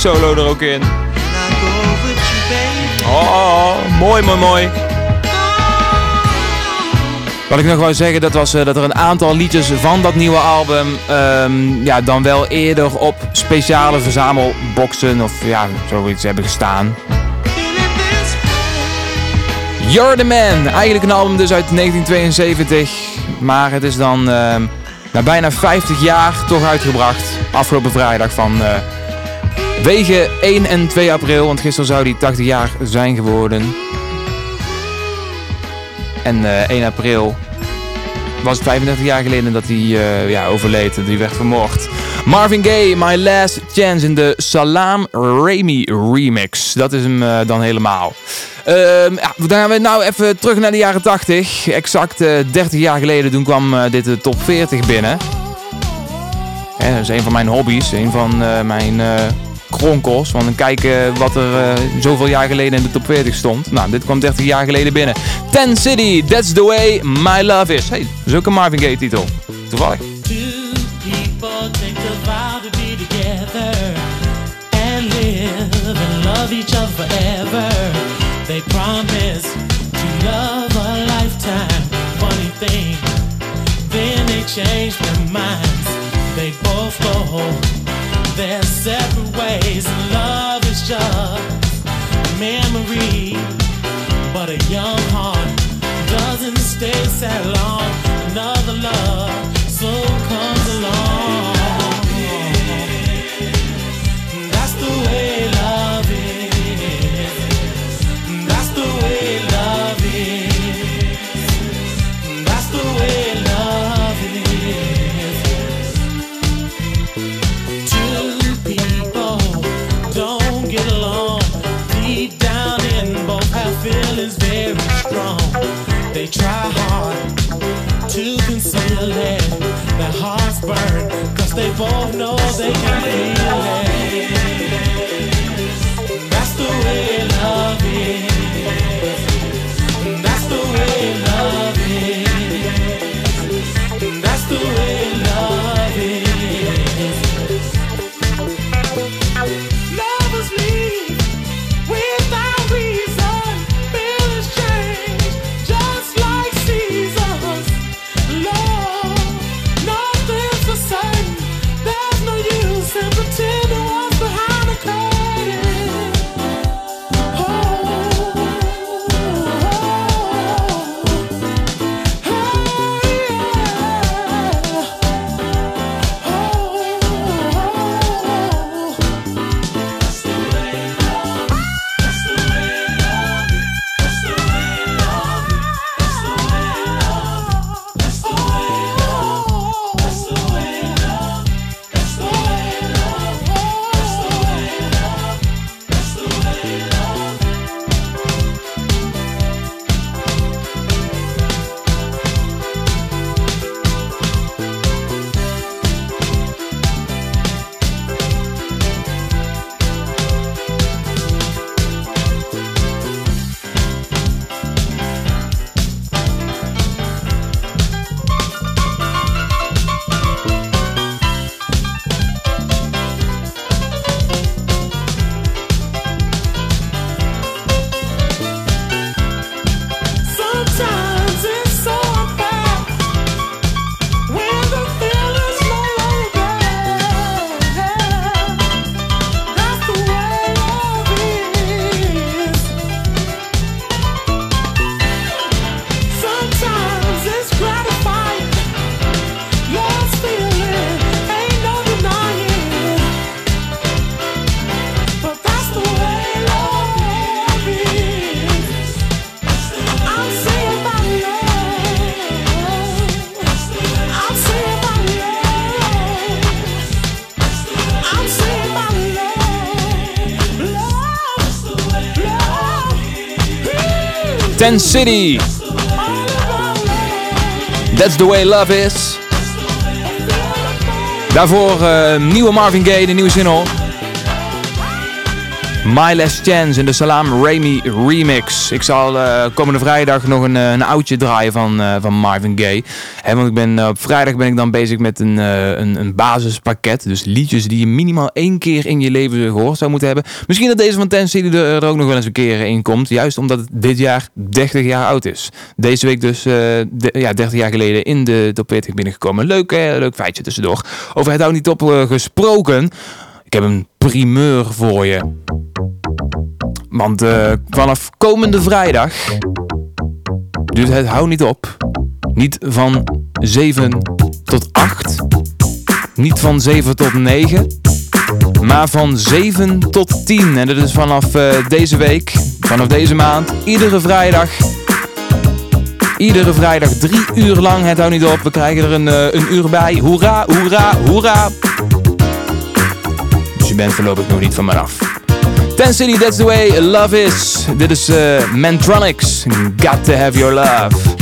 solo er ook in. Oh, mooi, mooi, mooi. Wat ik nog wou zeggen, dat was eh, dat er een aantal liedjes van dat nieuwe album ehm, ja, dan wel eerder op speciale verzamelboxen of ja, zoiets hebben gestaan. You're the Man, eigenlijk een album dus uit 1972, maar het is dan ehm, na bijna 50 jaar toch uitgebracht. Afgelopen vrijdag van eh, wegen 1 en 2 april, want gisteren zou die 80 jaar zijn geworden. En eh, 1 april was het 35 jaar geleden dat hij eh, ja, overleed. Die werd vermoord. Marvin Gaye, My Last Chance in de Salam Remy remix. Dat is hem eh, dan helemaal. Ehm, ja, dan gaan we nou even terug naar de jaren 80. Exact eh 30 jaar geleden toen kwam dit de top 40 binnen. Dat is een van mijn hobby's, een van mijn kronkels. Want kijken wat er eh, zoveel jaar geleden in de top 40 stond. Nou, dit kwam 30 jaar geleden binnen. Ten City, That's the Way My Love Is. Hey, dat is ook een Marvin Gaye titel. Toevallig. They promise to love a lifetime. Funny thing, then they change their minds. They their separate ways. Love is just memory, but a young heart doesn't stay sad long. Another love soon comes try hard to conceal it. Their hearts burn, cause they both know they can feel Ten City. That's the way love is. Daarvoor eh, nieuwe Marvin Gaye, de nieuwe single. My Last Chance in de Salam Raimi remix. Ik zal eh, komende vrijdag nog een, eh, een oudje draaien van, eh, van Marvin Gaye. Hè, want ik ben, op vrijdag ben ik dan bezig met een, een, een basispakket. Dus liedjes die je minimaal één keer in je leven gehoord zou moeten hebben. Misschien dat deze van Ten City er, ook nog wel eens een keer in komt. Juist omdat het dit jaar 30 jaar oud is. Deze week dus ja, 30 jaar geleden in de top 40 binnengekomen. Leuk, leuk feitje tussendoor. Over het houdt niet op gesproken. Ik heb een primeur voor je. Want eh, vanaf komende vrijdag duurt het hou niet op. Niet van 7 tot 8. Niet van 7 tot 9. Maar van 7 tot 10. En dat is vanaf eh, deze week, vanaf deze maand, iedere vrijdag. Iedere vrijdag drie uur lang. Het houdt niet op. We krijgen er een, eh, een uur bij. Hoera, hoera, hoera. Bent voorlopig nog niet van me af. Ten City, that's the way love is. Dit is eh, Mantronics. Got to have your love.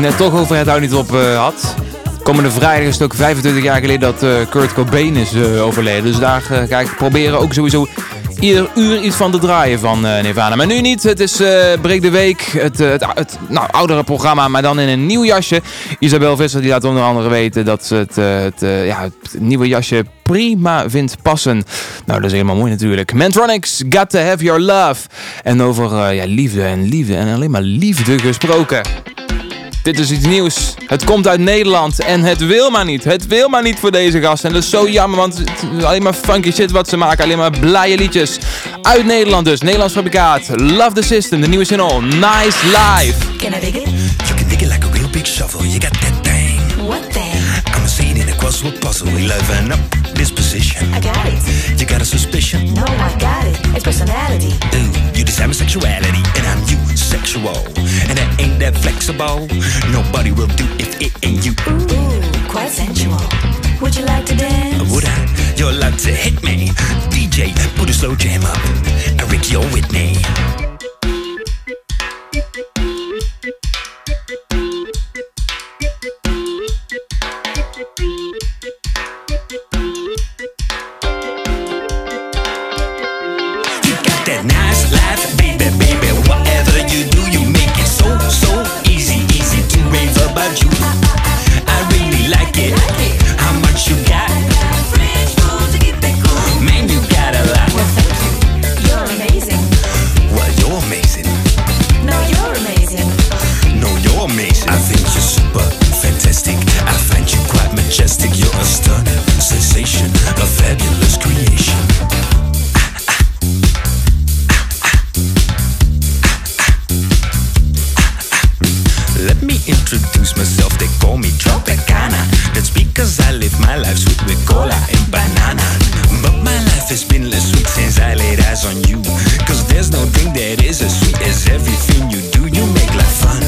Net toch over het hou niet op eh, had. Komende vrijdag is het ook 25 jaar geleden dat eh, Kurt Cobain is eh, overleden. Dus daar ga ik proberen ook sowieso ieder uur iets van te draaien van Nirvana. Maar nu niet. Het is Breek de Week. Het, het, nou, oudere programma, maar dan in een nieuw jasje. Isabel Visser die laat onder andere weten dat ze het, ja, het nieuwe jasje prima vindt passen. Nou, dat is helemaal mooi natuurlijk. Mantronics, Got to Have Your Love. En over ja, liefde en liefde en alleen maar liefde gesproken. Dit is iets nieuws. Het komt uit Nederland en het wil maar niet. Het wil maar niet voor deze gast. En dat is zo jammer, want het is alleen maar funky shit wat ze maken. Alleen maar blije liedjes. Uit Nederland dus. Nederlands fabrikaat. Love the System, de nieuwe single. Nice Life. Can I dig it? You can dig it like a real big shovel. You got that thing. What thing? I'm a seed in a crossword puzzle. We liven up this position. I got it. You got a suspicion? No, I got it. It's personality. Ooh, you desire my sexuality, and I'm you sexual. And that ain't that flexible. Nobody will do if it ain't you. Ooh, quite sensual. Would you like to dance? Would I? You're allowed to hit me. DJ, put a slow jam up. Rick, you're with me. Live my life sweet with cola and banana. But my life has been less sweet since I laid eyes on you. Cause there's no drink that is as sweet as everything you do. You make life fun,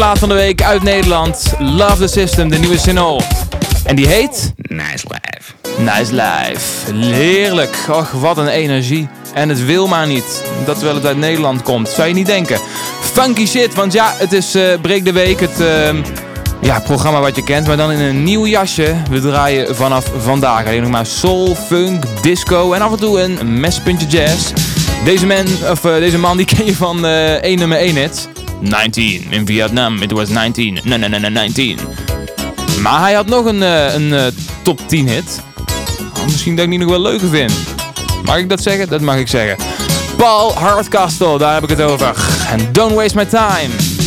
ex-plaat van de week uit Nederland. Love the System, de nieuwe single. En die heet? Nice Life. Nice Life. Heerlijk. Och, wat een energie. En het wil maar niet. Dat terwijl het uit Nederland komt. Zou je niet denken. Funky shit, want ja, het is eh Breek de Week. Het ehm, ja, programma wat je kent, maar dan in een nieuw jasje. We draaien vanaf vandaag alleen nog maar soul, funk, disco en af en toe een mespuntje jazz. Deze man, of, eh, deze man die ken je van eh 1 nummer 1 hit. 19 in Vietnam. It was 19. Nee, nee, nee, nee, 19. Maar hij had nog een, eh, een eh, top 10 hit. Oh, misschien dat ik die nog wel leuker vind. Mag ik dat zeggen? Dat mag ik zeggen. Paul Hardcastle, daar heb ik het over. En Don't Waste My Time.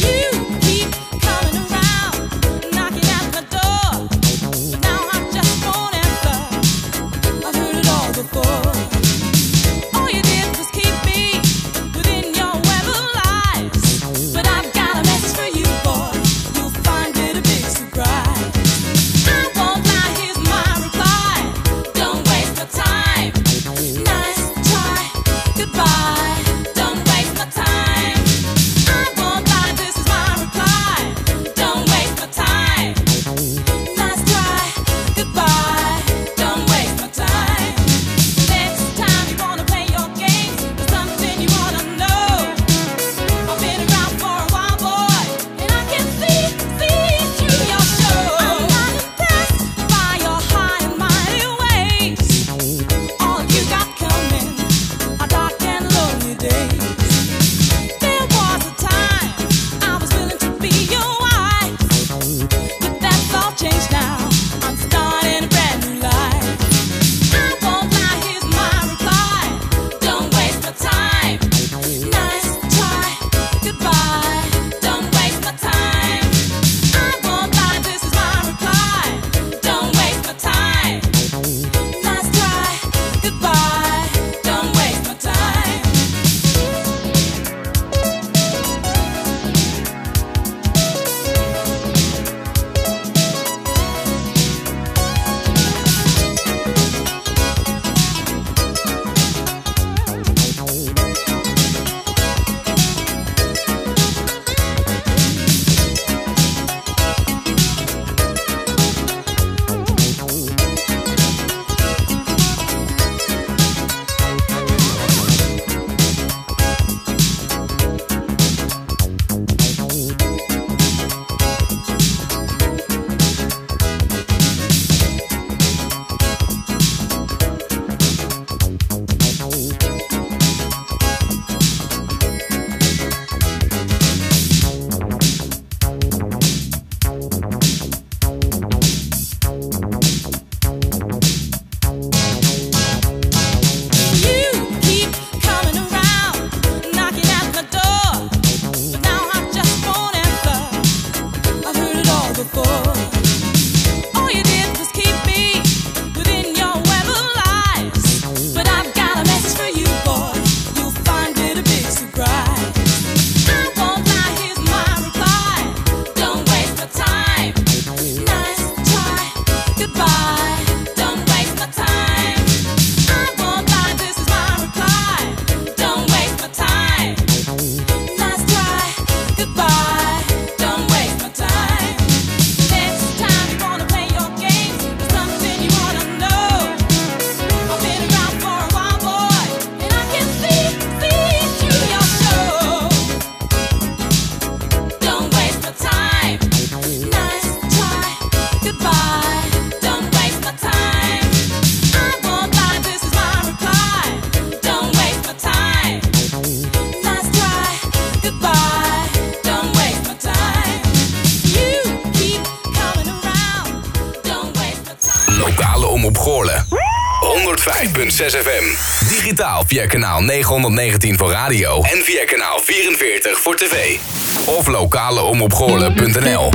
105.6 FM. Digitaal via kanaal 919 voor radio. En via kanaal 44 voor tv. Of lokaleomroepgoorlen.nl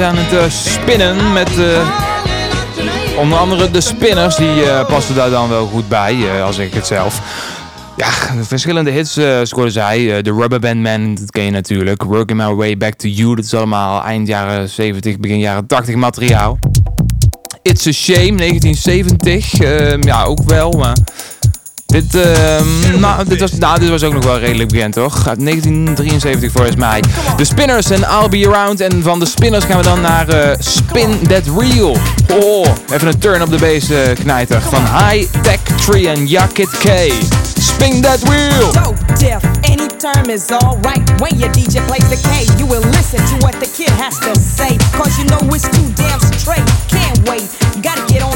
plaatjes aan het eh, spinnen met eh, onder andere de spinners. Die eh, passen daar dan wel goed bij, als ik het zelf. Ja, verschillende hits scoorden zij. De Rubber Band Man, dat ken je natuurlijk. Working My Way Back to You, dat is allemaal eind jaren 70, begin jaren 80 materiaal. It's a Shame, 1970. eh, ja, ook wel, maar... Dit, ehm, nou, dit, was, nou, dit was ook nog wel redelijk bekend, toch? Uit 1973 volgens mij. De Spinners en I'll Be Around. En van de Spinners gaan we dan naar eh, Spin That Reel. Oh, even een turn op de bass eh, knijter. Van High Tech Tree en Yakit K. Spin That Reel. Dope deaf, any term is alright. When your DJ plays the K, you will listen to what the kid has to say. Cause you know it's too damn straight. Can't wait, gotta get on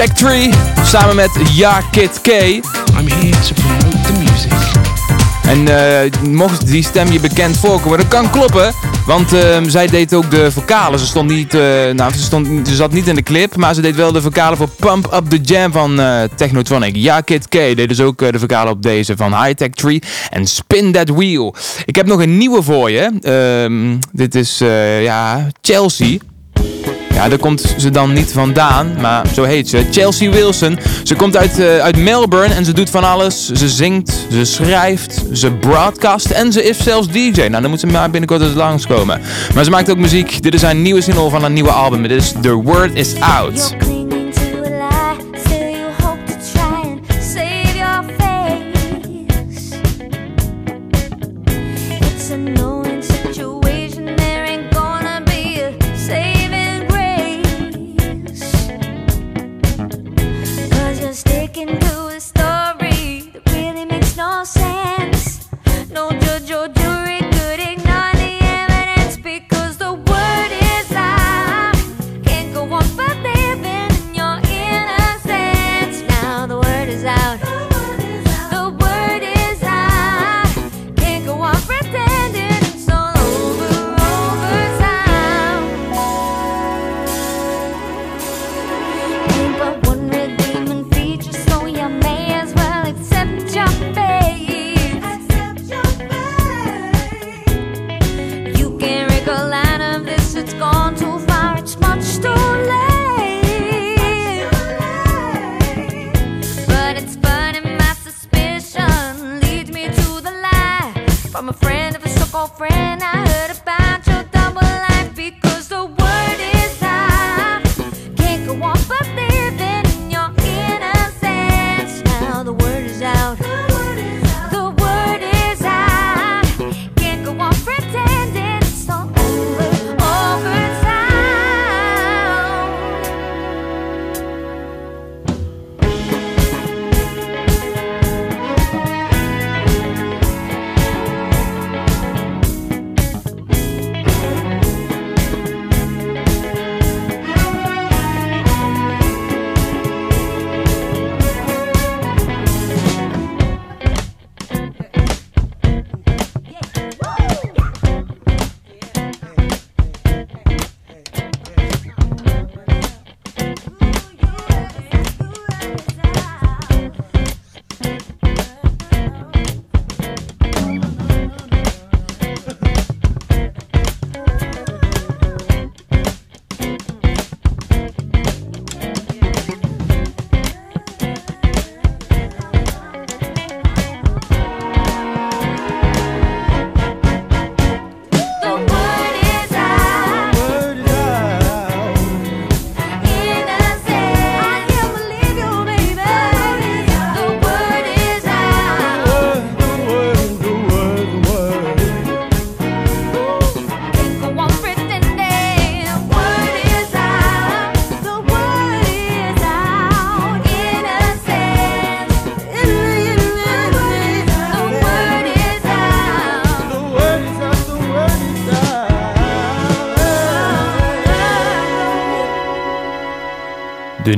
Tech Tree samen met Ja Kid K. I'm here to promote the music. En eh, mocht die stem je bekend voorkomen, dat kan kloppen. Want ehm, zij deed ook de vocalen. Ze stond niet, eh, nou, ze, stond, ze zat niet in de clip, maar ze deed wel de vocalen voor Pump Up The Jam van eh, Technotronic. Ja, Kid K deed dus ook de vocalen op deze van High Tech Tree en Spin That Wheel. Ik heb nog een nieuwe voor je. Ehm, dit is, ja, Chelsea. Ja, daar komt ze dan niet vandaan, maar zo heet ze. Chelsea Wilson. Ze komt uit, eh, uit Melbourne en ze doet van alles. Ze zingt, ze schrijft, ze broadcast en ze is zelfs DJ. Nou, dan moet ze maar binnenkort eens langskomen. Maar ze maakt ook muziek. Dit is haar nieuwe single van haar nieuwe album. Dit is The Word Is Out.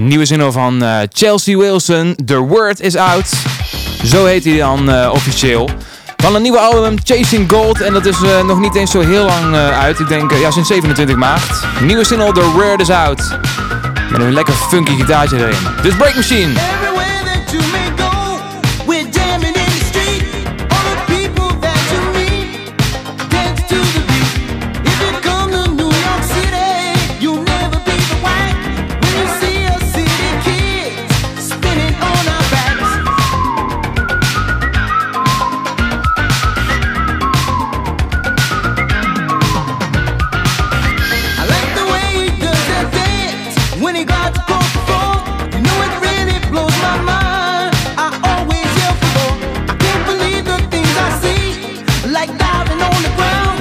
Nieuwe single van eh, Chelsea Wilson, The Word Is Out. Zo heet hij dan eh, officieel. Van een nieuwe album, Chasing Gold. En dat is eh, nog niet eens zo heel lang uit. Ik denk, ja, sinds 27 maart. Nieuwe single, The Word Is Out. Met een lekker funky gitaartje erin. Dus Break Machine. down and on the ground.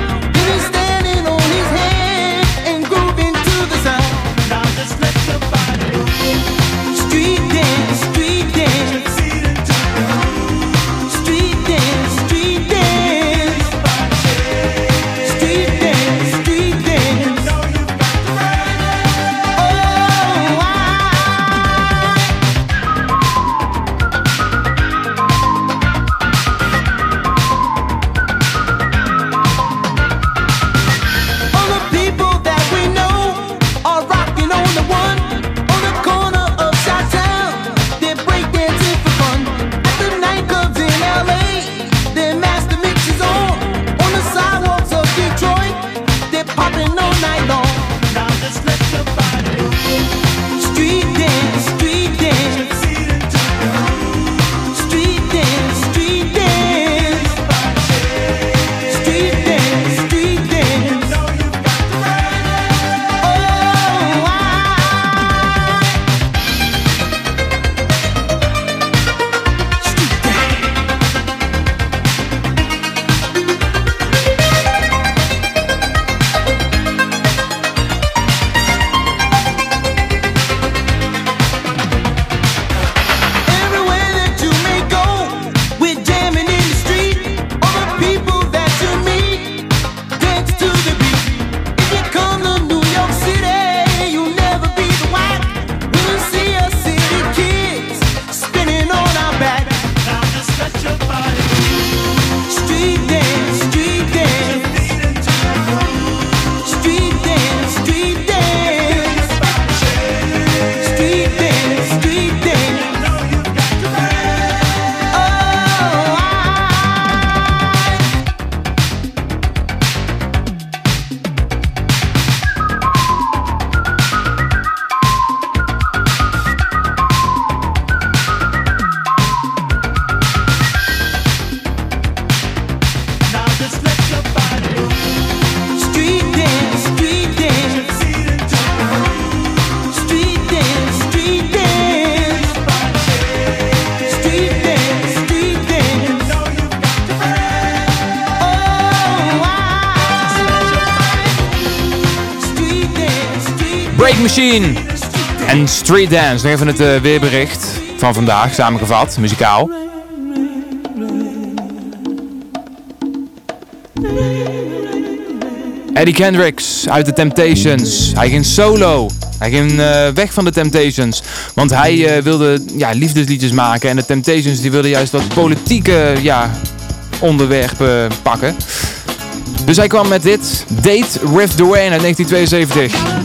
Dance. Nog even het eh, weerbericht van vandaag, samengevat, muzikaal. Eddie Kendricks uit de Temptations. Hij ging solo. Hij ging eh, weg van de Temptations. Want hij eh, wilde ja, liefdesliedjes maken. En de Temptations die wilden juist wat politieke ja, onderwerpen pakken. Dus hij kwam met dit. Date with Dwayne uit 1972.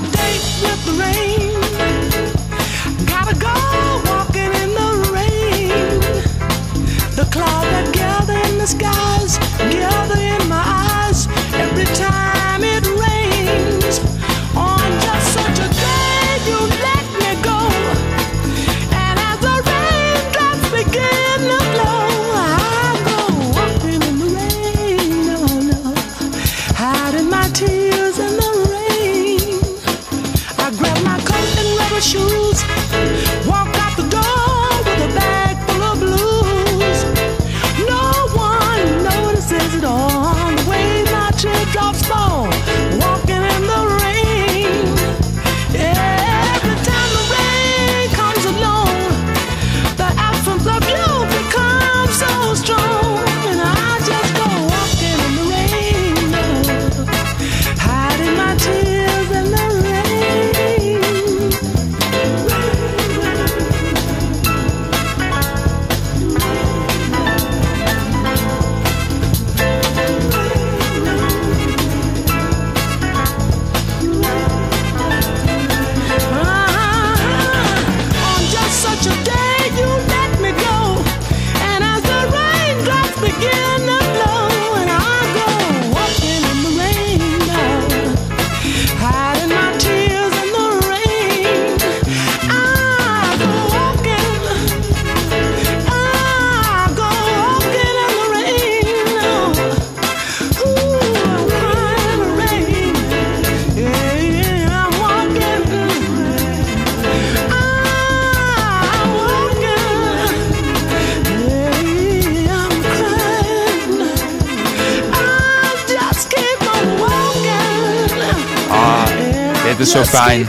zo fijn.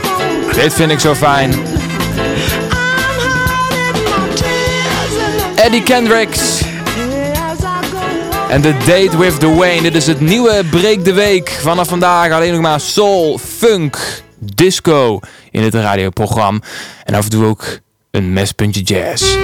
Dit vind ik zo fijn. Eddie Kendricks. En The Date with the Wayne. Dit is het nieuwe Break de Week. Vanaf vandaag alleen nog maar soul, funk, disco in het radioprogramma. En af en toe ook een mespuntje jazz.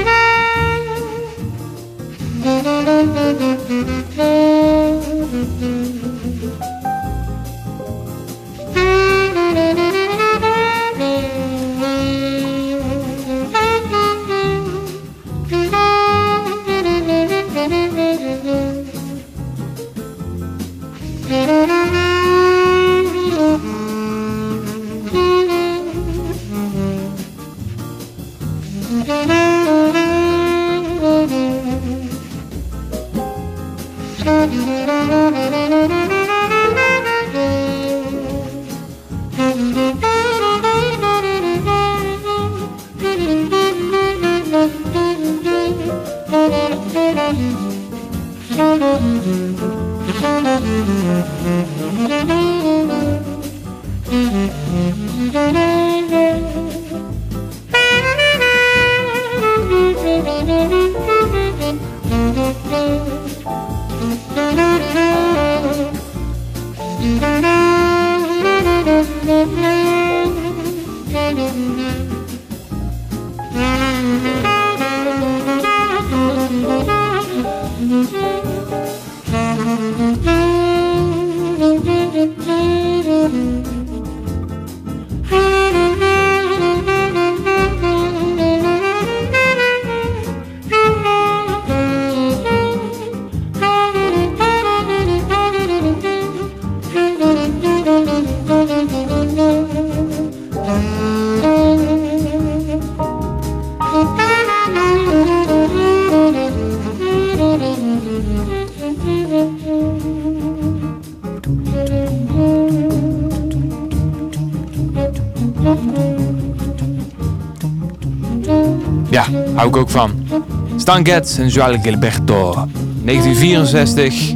Stan en Joel Gilberto. 1964,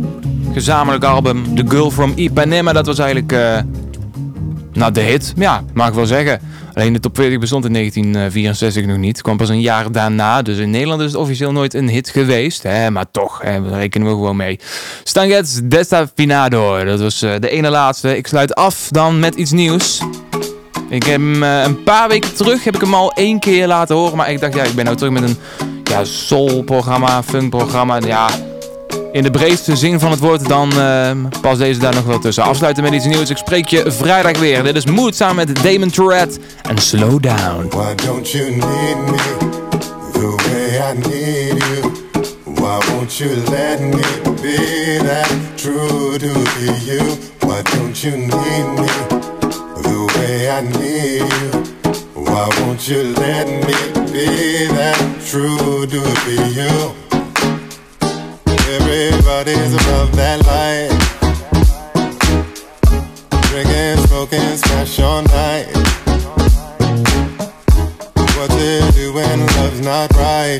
gezamenlijk album The Girl from Ipanema. Dat was eigenlijk, eh, uh, nou de hit, ja, mag ik wel zeggen. Alleen de top 40 bestond in 1964 nog niet. Kwam pas een jaar daarna. Dus in Nederland is het officieel nooit een hit geweest. Hè? Maar toch, hè, daar rekenen we gewoon mee. Stangets Destapinado. Dat was eh, de ene laatste. Ik sluit af dan met iets nieuws. Ik heb hem eh, een paar weken terug heb ik hem al één keer laten horen. Maar ik dacht, ja, ik ben nou terug met een ja, soul-programma, funk-programma. Ja, in de breedste zin van het woord, dan eh, past deze daar nog wel tussen. Afsluiten met iets nieuws. Ik spreek je vrijdag weer. Dit is Mood samen met Damon Tourette en Slow Down. Why don't you need me the way I need you? Why won't you let me be that true to you? Why don't you need me way I need you? Why won't you let me be that true to you? Everybody's above that light. Drinking, smoking, smash all night. What to do when love's not right?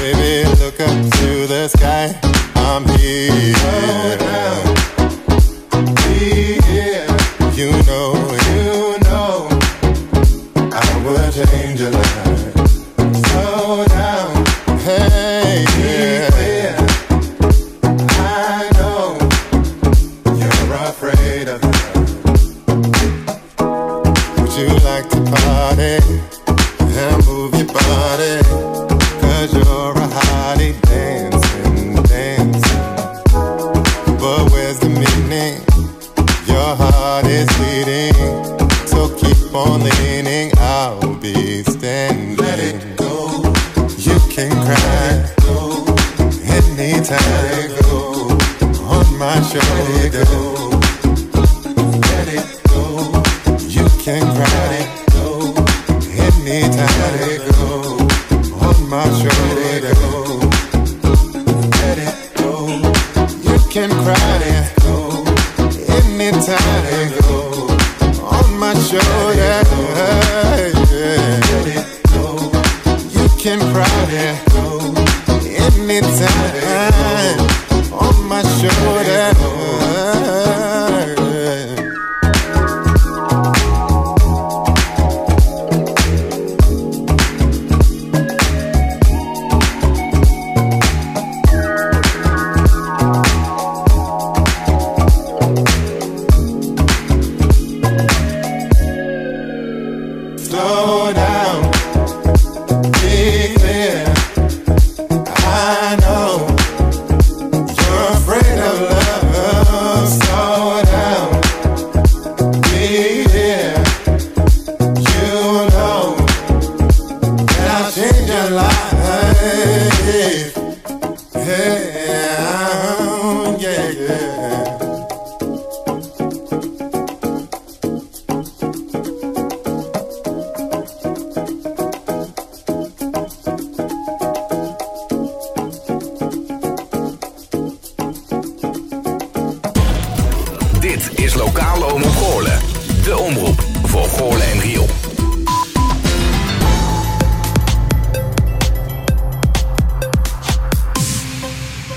Baby, look up to the sky. I'm here. You know, you know, I would change anytime. Let it go. On my shoulder.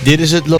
Dit is het